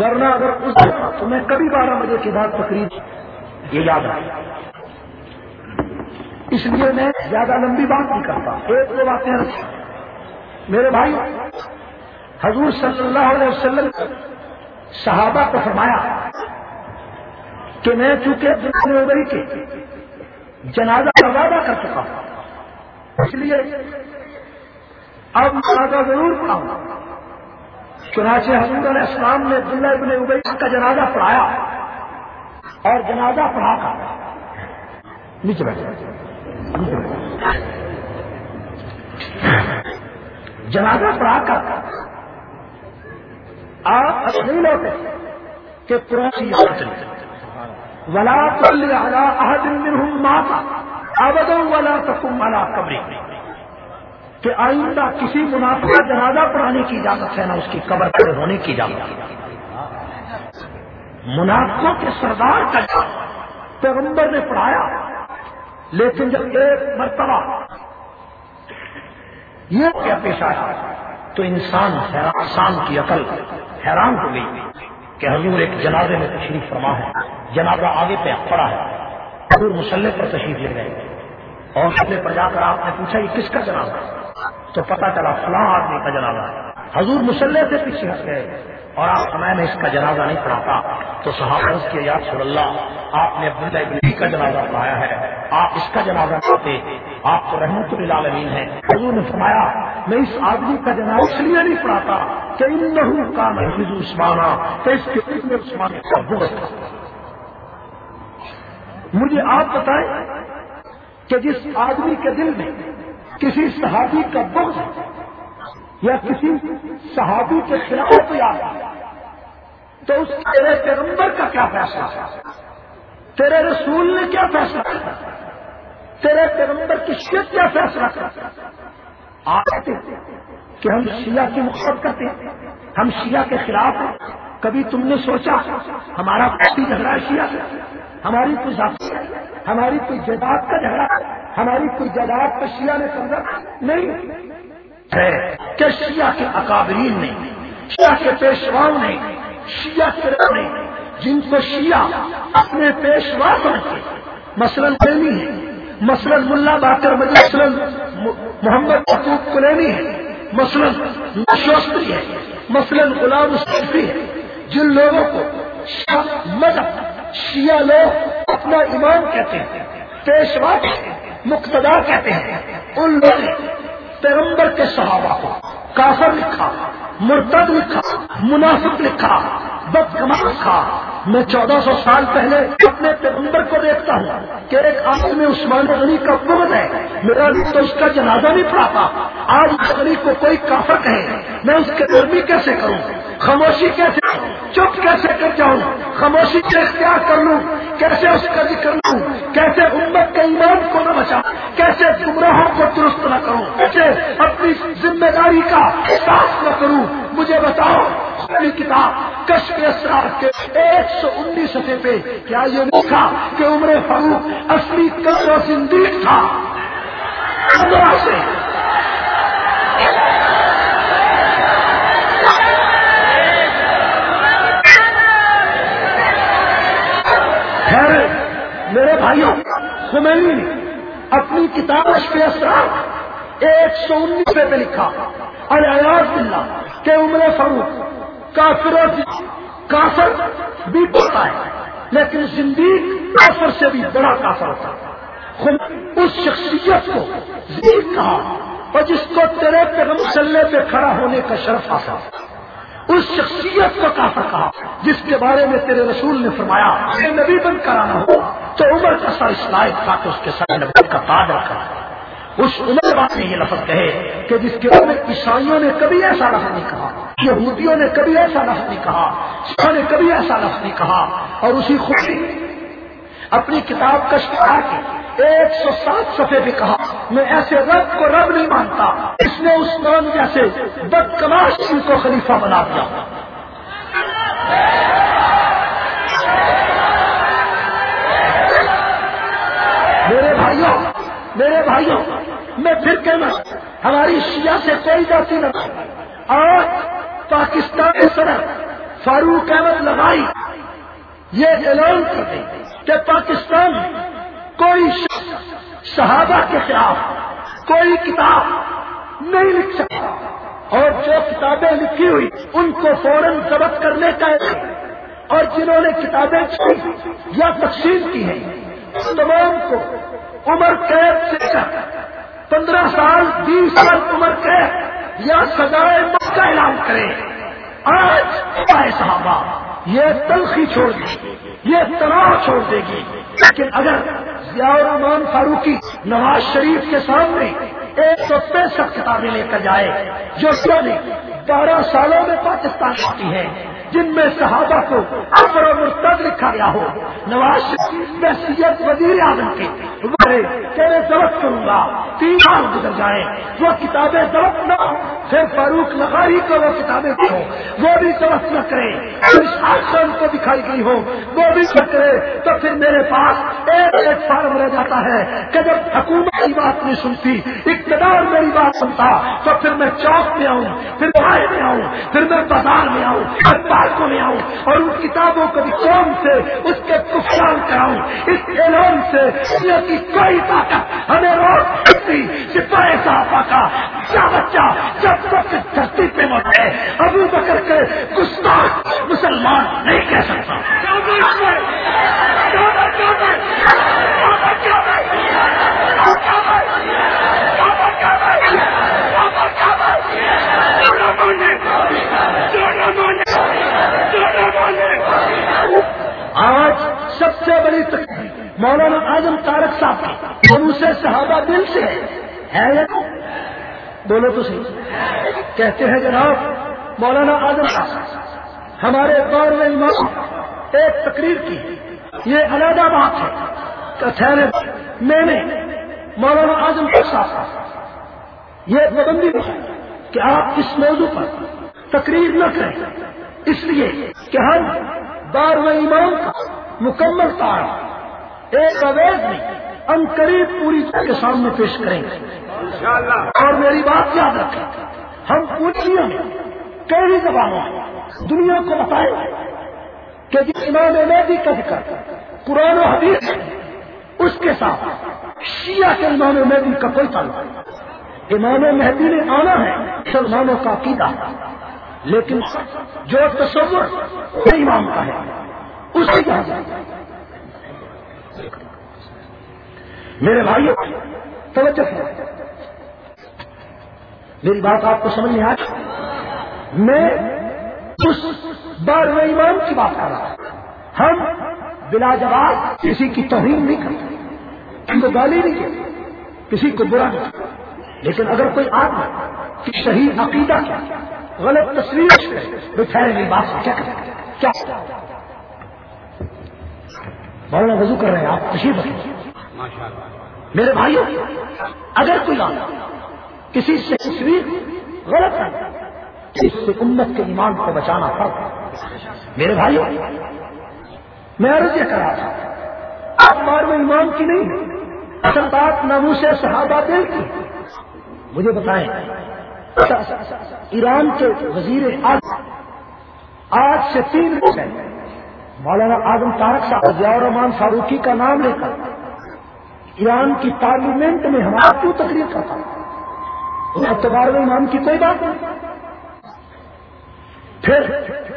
ورنہ اگر عذر تھا تو میں کبھی بارہ بجے کے بعد تقریب یہ یاد رہا اس لیے میں زیادہ لمبی بات نہیں کرتا۔ ایک دو باتیں میرے بھائی حضور صلی اللہ علیہ وسلم صحابہ کو فرمایا کہ میں چونکہ ابئی کے جنازہ کا وعدہ کر چکا ہوں، اس لیے اب جنازہ ضرور پڑھاؤں۔ چنانچہ حضور علیہ السلام نے عبداللہ ابن ابئی کا جنازہ پڑھایا اور جنازہ پڑھا کر نیچے بیٹھے جنازہ پڑھا کر آپ نہیں لوٹے کہ پرانی ولا ماتا آبدوں والا تکم والا قبری کہ آئندہ کسی منافع کا جنازہ پڑھانے کی اجازت ہے، نہ اس کی قبر کھڑے ہونے کی اجازت منافقوں کے سردار کا پیغمبر نے پڑھایا، لیکن جب ایک مرتبہ یہ کیا پیش آیا، تو انسان انسان کی عقل حیران ہو گئی کہ حضور ایک جنازے میں تشریف فرما ہے، جنازہ آگے پہ پڑا ہے۔ حضور مسلح پر تشریف لے گئے۔ اور مسئلے پر جا کر آپ نے پوچھا، یہ کس کا جنازہ؟ تو پتا چلا فلاں آدمی کا جنازہ ہے۔ حضور مسلح سے پیچھے ہٹ گئے اور آپ سمے میں اس کا جنازہ نہیں پڑھاتا تو صحابہ کے یاد صلی اللہ، آپ نے عبداللہ ابن کا جنازہ پڑھایا ہے۔ آپ اس کا جنازہ پڑھتے آپ تو رحمت للعالمین ہیں۔ حضور نے فرمایا میں اس آدمی کا جنازہ اس لیے نہیں پڑھاتا کہ ان لہو کا محفوظ عثمانہ، کہ اس کے دل میں عثمان کا بہت تھا مجھے آپ بتائیں کہ جس آدمی کے دل میں کسی صحابی کا بغض یا کسی صحابی کے خلاف یاد تو اس تیرے پیغمبر کا کیا فیصلہ ہے؟ تیرے رسول نے کیا فیصلہ کیا؟ تیرے پیغمبر کی شیت کیا فیصلہ کرتا آتے کہ ہم شیعہ کی مخبت کرتے ہیں، ہم شیعہ کے خلاف ہیں۔ کبھی تم نے سوچا، ہمارا کافی جھگڑا شیعہ ہماری کوئی ذاتی ہماری کوئی جائیداد کا جھگڑا ہماری کوئی جائیداد کا شیعہ نے سمجھا؟ نہیں۔ ہے کہ شیعہ کے اکابرین نے، شیعہ کے پیشواؤں نے، شیعہ کے نے، جن کو شیعہ اپنے پیشوا سمجھتے مثلاً ہے مثلاً ملا باقر مثلاً محمد حقوق کلینی ہے، مثلاً نشوستری ہے، مثلاً غلام صفی ہے۔ جن لوگوں کو مذہب، شیعہ لوگ اپنا ایمان کہتے ہیں، پیشوا کہتے ہیں، مقتدا کہتے ہیں، ان لوگ پیغمبر کے صحابہ کو کافر لکھا، مرتد لکھا، منافق لکھا بد بدکما لکھا میں چودہ سو سال پہلے اپنے پیغمبر کو دیکھتا ہوں کہ ایک آدمی عثمان غنی کا بغد ہے۔ میرا تو اس کا جنازہ نہیں پڑھاتا۔ آج غنی کو کوئی کافر کہے۔ میں اس کے گرمی کیسے کروں؟ خاموشی کیسے چپ کیسے کر جاؤں؟ خاموشی سے اختیار کر لوں؟ کیسے اس کا ذکر لوں کیسے امت کے ایمان کو نہ بچا کیسے گمراہوں کو درست نہ کروں؟ کیسے اپنی ذمہ داری کا احساس نہ کروں؟ مجھے بتاؤ۔ اپنی کتاب کشف اسرار کے ایک سو انیس سفے پہ کیا یہ لکھا کہ عمر فاروق اصلی قدر و زندگی تھا؟ سے۔ میرے بھائیوں، خمینی نے اپنی کتاب کے اثرات ایک سو انیس پہ لکھا اور ایاز بلّہ کہ عمر فروخ کافروں کافر بھی ہوتا ہے، لیکن زندگی کافر سے بھی بڑا کافر ہوتا ہے۔ خود اس شخصیت کو کہا اور جس کو تیرے پیغم چلنے پہ کھڑا ہونے کا شرف حاصل اس شخصیت کو کافر کہا، جس کے بارے میں تیرے رسول نے فرمایا کہ نبی بن کرانا ہو، تو عمر کا سر اسلائق تھا کہ اس کے سر نبی کا تاج رکھا۔ اس عمر بات نے یہ لفظ کہے کہ جس کے بارے میں عیسائیوں نے کبھی ایسا لفظ نہیں کہا۔ یہودیوں نے کبھی ایسا لفظ نہیں کہا سکھا نے کبھی ایسا لفظ نہیں کہا۔ اور اسی خوشی اپنی کتاب کا شکار کے ایک سو سات صفحے بھی کہا، میں ایسے رب کو رب نہیں مانتا، اس نے اس نام جیسے بد کماش کو خلیفہ بنا دیا۔ میرے بھائیوں میرے بھائیوں، میں پھر کہنا ہماری شیعہ سے کوئی جاتی نہ اور پاکستان کے صدر فاروق احمد لگائی یہ اعلان کر دیں کہ پاکستان کوئی صحابہ کے خلاف کوئی کتاب نہیں لکھ سکتا۔ اور جو کتابیں لکھی ہوئی ان کو فوراً ضبط کرنے کا اور جنہوں نے کتابیں چھوڑی یا تقسیم کی ہیں تمام کو عمر قید سے پندرہ سال، بیس سال عمر قید یا سزائے مت کا اعلان کرے آج صحابہ، یہ تلخی چھوڑ دے گی یہ تناؤ چھوڑ دے گی۔ لیکن اگر ضیاء الرحمان فاروقی نواز شریف کے سامنے ایک سو پینسٹھ کتابیں لے کر جائے، جو نے بارہ سالوں میں پاکستان آتی ہے جن میں صحابہ کو ابر و مرتد لکھا گیا ہو، نواز شریف میں وزیر اعظم کے۔ تیرے ضبط کروں گا۔ تین سال گزر جائیں وہ کتابیں ضبط نہ پھر فاروق لغاری کو وہ کتابیں ہو وہ بھی ضبط نہ کرے۔ ان کو دکھائی گئی ہو وہ بھی نہ کرے۔ تو پھر میرے پاس ایک ایک فارم رہ جاتا ہے۔ کہ جب حکومت کی بات نہیں سنتی، اقتدار میری بات سنتا۔ تو پھر میں چوک میں آؤں، پھر باہر میں آؤں، پھر میں بازار میں آؤں۔ پارکوں میں آؤں اور ان کتابوں کو بھی قوم سے، اس کے کفران کراؤں اس اعلان سے کی کوئی طاقت ہمیں روک سکتی، سپاہی صحافہ کا کیا بچہ جب تک دھرتی پہ موت ہے؟ ابو بکر کے گستاخ مسلمان نہیں کہہ سکتا۔ آج سب سے بڑی تقریب مولانا اعظم تارک صاحب کی اور اسے صحابہ دل سے ہے یا بولو تو صحیح۔ کہتے ہیں جناب، مولانا اعظم صاحب، ہمارے دور میں امام ایک تقریر کی۔ یہ علیحدہ بات ہے۔ کہ میں نے مولانا اعظم صاحب یہ پابندی کہ آپ اس موضوع پر تقریر نہ کریں۔ اس لیے کہ ہم بارہ امام کا مکمل تار ایک اویز میں ان قریب پوری کے سامنے پیش کریں گے۔ اور میری بات یاد رکھیں ہم پوچھیں میں کئی زبانوں دنیا کو بتائیں کہ جس امام مہدی کا ذکر قرآن و حدیث اس کے ساتھ شیعہ کے امام مہدی کا کوئی تعلق نہیں۔ امام مہدی نے آنا ہے مسلمانوں کا عقیدہ لیکن جو تصور امام کا ہے اس کی کیا میرے بھائی توجہ میری بات آپ کو سمجھ نہیں آ میں اس بارہ امام کی بات کر رہا ہوں۔ ہم بلا جواب کسی کی توہین نہیں کرتے کسی کو گالی نہیں کرتے کسی کو برا نہیں۔ کرتے لیکن اگر کوئی آدمی کہ صحیح عقیدہ کیا غلط تصویر تو ٹھہرے میری بات سے کیا کریں؟ کیا؟ مولانا وضو کر رہے ہیں، آپ خوشی بتائیں میرے بھائیوں اگر کوئی آدمی کسی سے تصویر غلط ہے اس سے امت کے ایمان کو بچانا فرق میرے بھائیوں میں عرض یہ کر رہا تھا، آپ مار میں ایمان کی نہیں، اصل بات نمو سے صحابہ دل کی۔ مجھے بتائیں ایران کے وزیر آج آج سے تین پہلے مولانا اعظم تارک صاحب ضیاء الرحمان فاروقی کا نام لے کر ایران کی پارلیمنٹ میں ہمارا کیوں تقریر کرتا اعتبار میں امام کی کوئی بات نہیں۔ پھر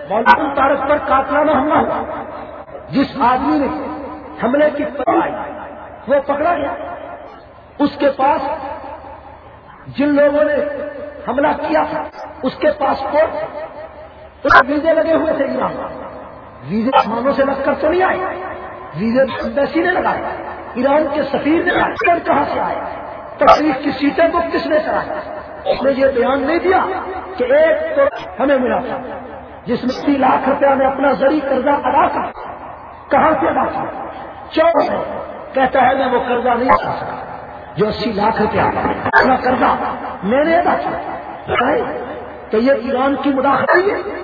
مولانا تارک پر قاتلانہ حملہ ہوا۔ جس آدمی نے حملے کی پڑھائی وہ پکڑا گیا۔ اس کے پاس جن لوگوں نے حملہ کیا تھا اس کے پاسپورٹ اس ویزے لگے ہوئے تھے ایران ویزے آسمانوں سے لگ کر تو نہیں آئے، ویزے امبیسی نے لگائے، ایران کے سفیر نے لگائے، کہاں سے آئے؟ تقریب کی سیٹیں کو کس نے کرایا اس نے یہ بیان نہیں دیا کہ ایک تو ہمیں ملا تھا، جس میں اسی لاکھ روپیہ میں اپنا زری قرضہ ادا کر کہاں سے ادا کیا؟ چور کہتا ہے، میں وہ قرضہ نہیں کر سکتا جو اسی لاکھ روپیہ اپنا قرضہ میں نے ادا کیا۔ کہ یہ ایران کی مداخلت ہے،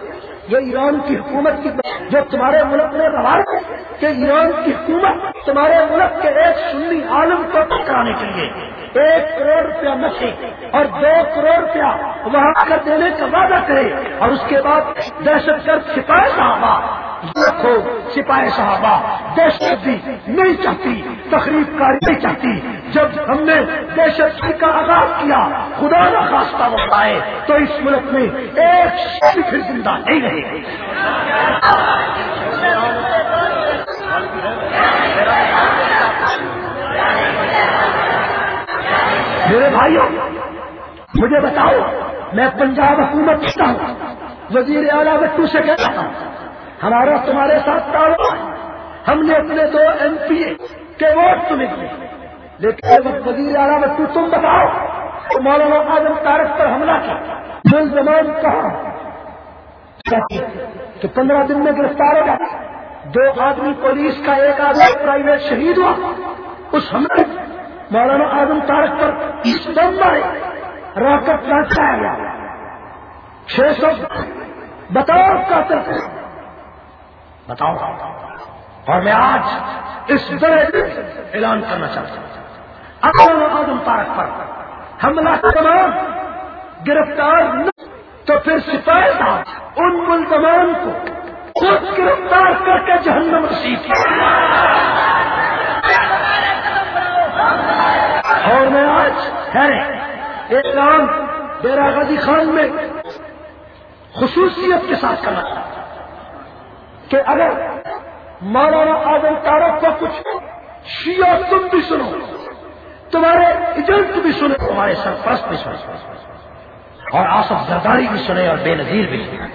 یہ ایران کی حکومت کی جو تمہارے ملک میں ہے، کہ ایران کی حکومت تمہارے ملک کے ایک سنی عالم کو کرانے کے لیے ایک کروڑ روپیہ نشے اور دو کروڑ روپیہ وہاں کر دینے کا وعدہ کرے اور اس کے بعد دہشت گرد سپاہی کا رکھو، سپاہی صاحبہ دہشت گردی نہیں چاہتی، تقریب کاری نہیں چاہتی۔ جب ہم نے دہشت گردی کا آغاز کیا، خدا نہ خاصہ وہ آئے، تو اس ملک میں ایک پھر زندہ نہیں رہے گی۔ میرے بھائیوں، مجھے بتاؤ، میں پنجاب حکومت کرتا ہوں۔ وزیر اعلیٰ بٹو سے کہتا ہوں۔ ہمارا تمہارے ساتھ تعلق ہم نے اپنے دو ایم پی اے کے ووٹ تمہیں دیے۔ لیکن وزیر اعلیٰ بٹو تم بتاؤ، تو مولانا آدم تارک پر حملہ کیا۔ مل زمان کہا کہ پندرہ دن میں گرفتار ہو گیا۔ دو آدمی پولیس کا ایک آدمی پرائیویٹ شہید ہوا۔ اس حملے مولانا آدم تارک پر اس دم مارے راکٹ لانچایا گیا۔ چھ سو بتاؤ قاتل بتاؤ اور میں آج اس طرح اعلان کرنا چاہتا ہوں۔ مولانا آدم تارک پر حملہ تمام گرفتار نہ تو پھر سپاہی تھا ان ملزمان کو خود گرفتار کر کے جہنم رسید اور میں آج ٹھہرے ایک کام ڈیرا غازی خان میں خصوصیت کے ساتھ کرنا چاہتا ہوں۔ کہ اگر مولانا آدم تارک کو کچھ شیعہ تم بھی سنو، تمہارے ایجنٹ بھی سنے تمہارے سرپرست بھی سنے اور آصف زرداری بھی سنے اور بے نظیر بھی سنے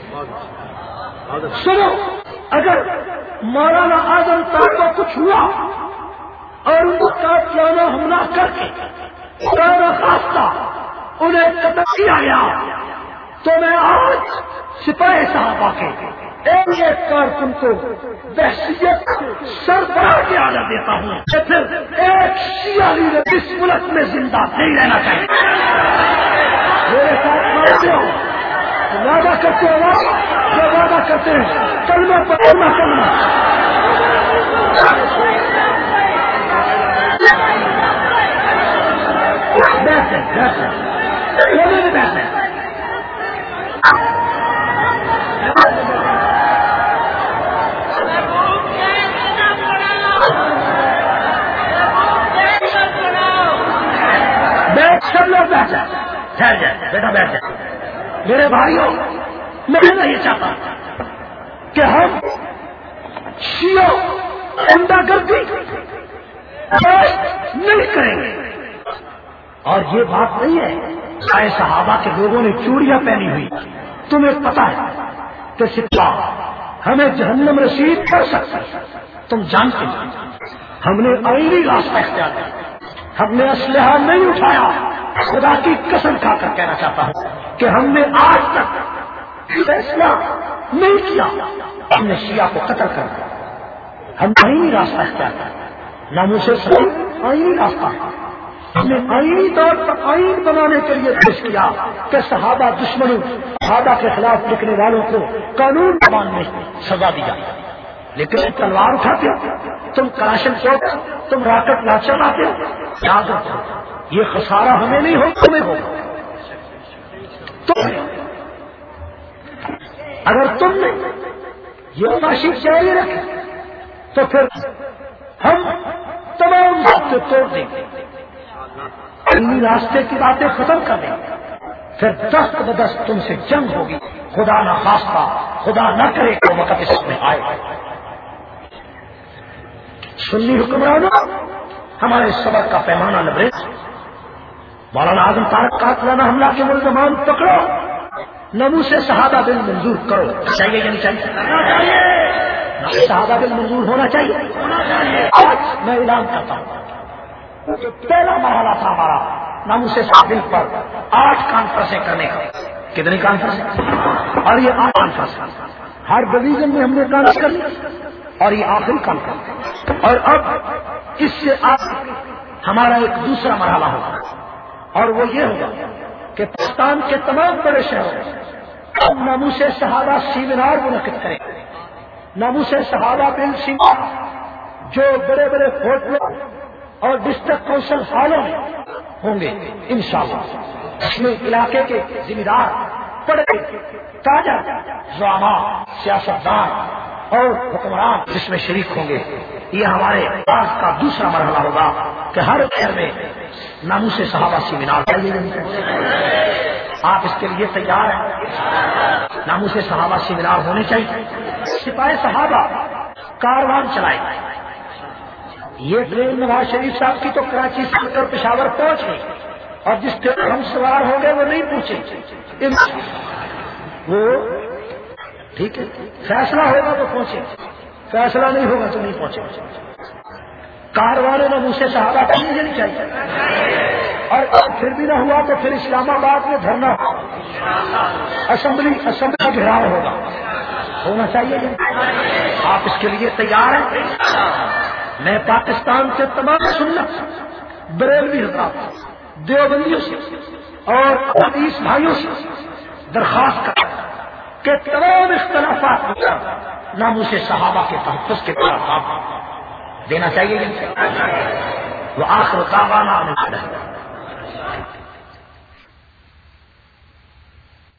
سنو، اگر مولانا آزم تار کو کچھ ہوا اور ان کا پلانا حملہ کر کے خاصہ انہیں قتل کیا گیا، تو میں آج سپاہی صاحبہ کے ایک ایک کارکن کو بحثیت سربراہ کی عادت دیتا ہوں۔ کہ پھر ایک شیعہ لیڈر اس ملک میں زندہ نہیں رہنا چاہیے۔ میرے ساتھ مانتے ہو۔ وعدہ کرتے ہو جو وعدہ کرتے ہیں۔ کلمہ پر کلمہ کرنا بیٹھے بیٹھے بیٹھے بیٹھ سب لوگ بیٹھ جائیں ٹھہر جائے بیٹا بیٹھ جائے میرے بھائیوں، میں نہیں چاہتا کہ ہم شیو عمدہ گردی نہیں کریں گے۔ اور یہ بات نہیں ہے چاہے صحابہ کے لوگوں نے چوڑیاں پہنی ہوئی۔ تمہیں پتا ہے کہ سپا ہمیں جہنم رسید کر سکتا تم جانتے ہم نے آئینی راستہ اختیار کیا۔ ہم نے اسلحہ نہیں اٹھایا۔ خدا کی قسم کھا کر کہنا چاہتا ہوں کہ ہم نے آج تک فیصلہ نہیں کیا ہم نے شیعہ کو قتل کر دیا۔ ہم آئینی راستہ اختیار کیا۔ نہ مجھے صحیح آئینی راستہ۔ ہم نے آئینی طور پر آئین بنانے کے لیے پیش کیا کہ صحابہ دشمنوں، صحابہ کے خلاف لکھنے والوں کو قانون زبان میں سزا دی جائے لیکن تم تلوار اٹھاتے ہو، تم کراشن چوک تم راکٹ لاچر لاتے ہو، یاد رکھو۔ یہ خسارہ ہمیں نہیں ہو تمہیں ہو تم اگر تم نے یہ کاشف جاری رکھے، تو پھر ہم تمام باتیں توڑ دیں گے۔ علمی راستے کی باتیں ختم کر دیں گے۔ پھر دست بدست تم سے جنگ ہوگی۔ خدا نہ خاصہ خدا نہ کرے تو وقت اس میں آئے۔ سنی حکمرانوں، ہمارے صبر کا پیمانہ لبریز مولانا اعظم تارک قاتلانہ حملہ کے ملزمان پکڑو۔ نمو سے شہادہ بل منظور کرو۔ چاہیے یا نہیں چاہیے۔ شہادہ بل منظور ہونا چاہیے۔ آج میں اعلان کرتا ہوں۔ پہلا مرحلہ تھا ہمارا نمو سے شادل پر آٹھ کانفرنسیں کرنے کا۔ کتنی کانفرنس اور یہ آٹھ کانفرنس ہر ڈویژن میں ہم نے کانفرنس کر لی۔ اور یہ آخری کانفرنس اور اب اس سے آپ ہمارا ایک دوسرا مرحلہ ہوگا۔ اور وہ یہ ہوگا کہ پاکستان کے تمام بڑے شہروں اب نامو سے صحابہ سیمینار منعقد کریں۔ نامو سے صحابہ بل سیمینار جو بڑے بڑے ہوٹلوں اور ڈسٹرکٹ کونسل ہالوں میں ہوں گے، انشاءاللہ۔ اس میں علاقے کے ذمہ دار پڑے، تازہ ڈرامہ سیاستدان اور حکمران جس میں شریک ہوں گے، یہ ہمارے پاس کا دوسرا مرحلہ ہوگا کہ ہر شہر میں نامو سے صحابہ سیمینار آپ اس کے لیے تیار ہیں۔ نامو سے صحابہ سیمینار ہونے چاہیے۔ سپاہی صحابہ کاروان چلائے یہ ٹرین نواز شریف صاحب کی تو کراچی سے کر پشاور پہنچ گئی۔ اور جس ٹرین ہم سوار ہو گئے وہ نہیں پوچھے وہ ٹھیک ہے؟ فیصلہ ہوگا تو پہنچے۔ فیصلہ نہیں ہوگا تو نہیں پہنچے۔ کاروان میں مجھ سے صحابہ کرنی چاہیے۔ اور پھر بھی نہ ہوا تو پھر اسلام آباد میں دھرنا اسمبلی اسمبلی کا گھیراؤ ہوگا۔ ہونا چاہیے۔ آپ اس کے لیے تیار ہیں۔ میں پاکستان سے تمام سننا بریلوی حضرات، دیوبندیوں سے اور حدیث بھائیوں سے درخواست کر کہ تمام اختلافات ناموں سے صحابہ کے تحفظ کے طرف آپ دینا چاہیے وہ آخر دعوانا الحمد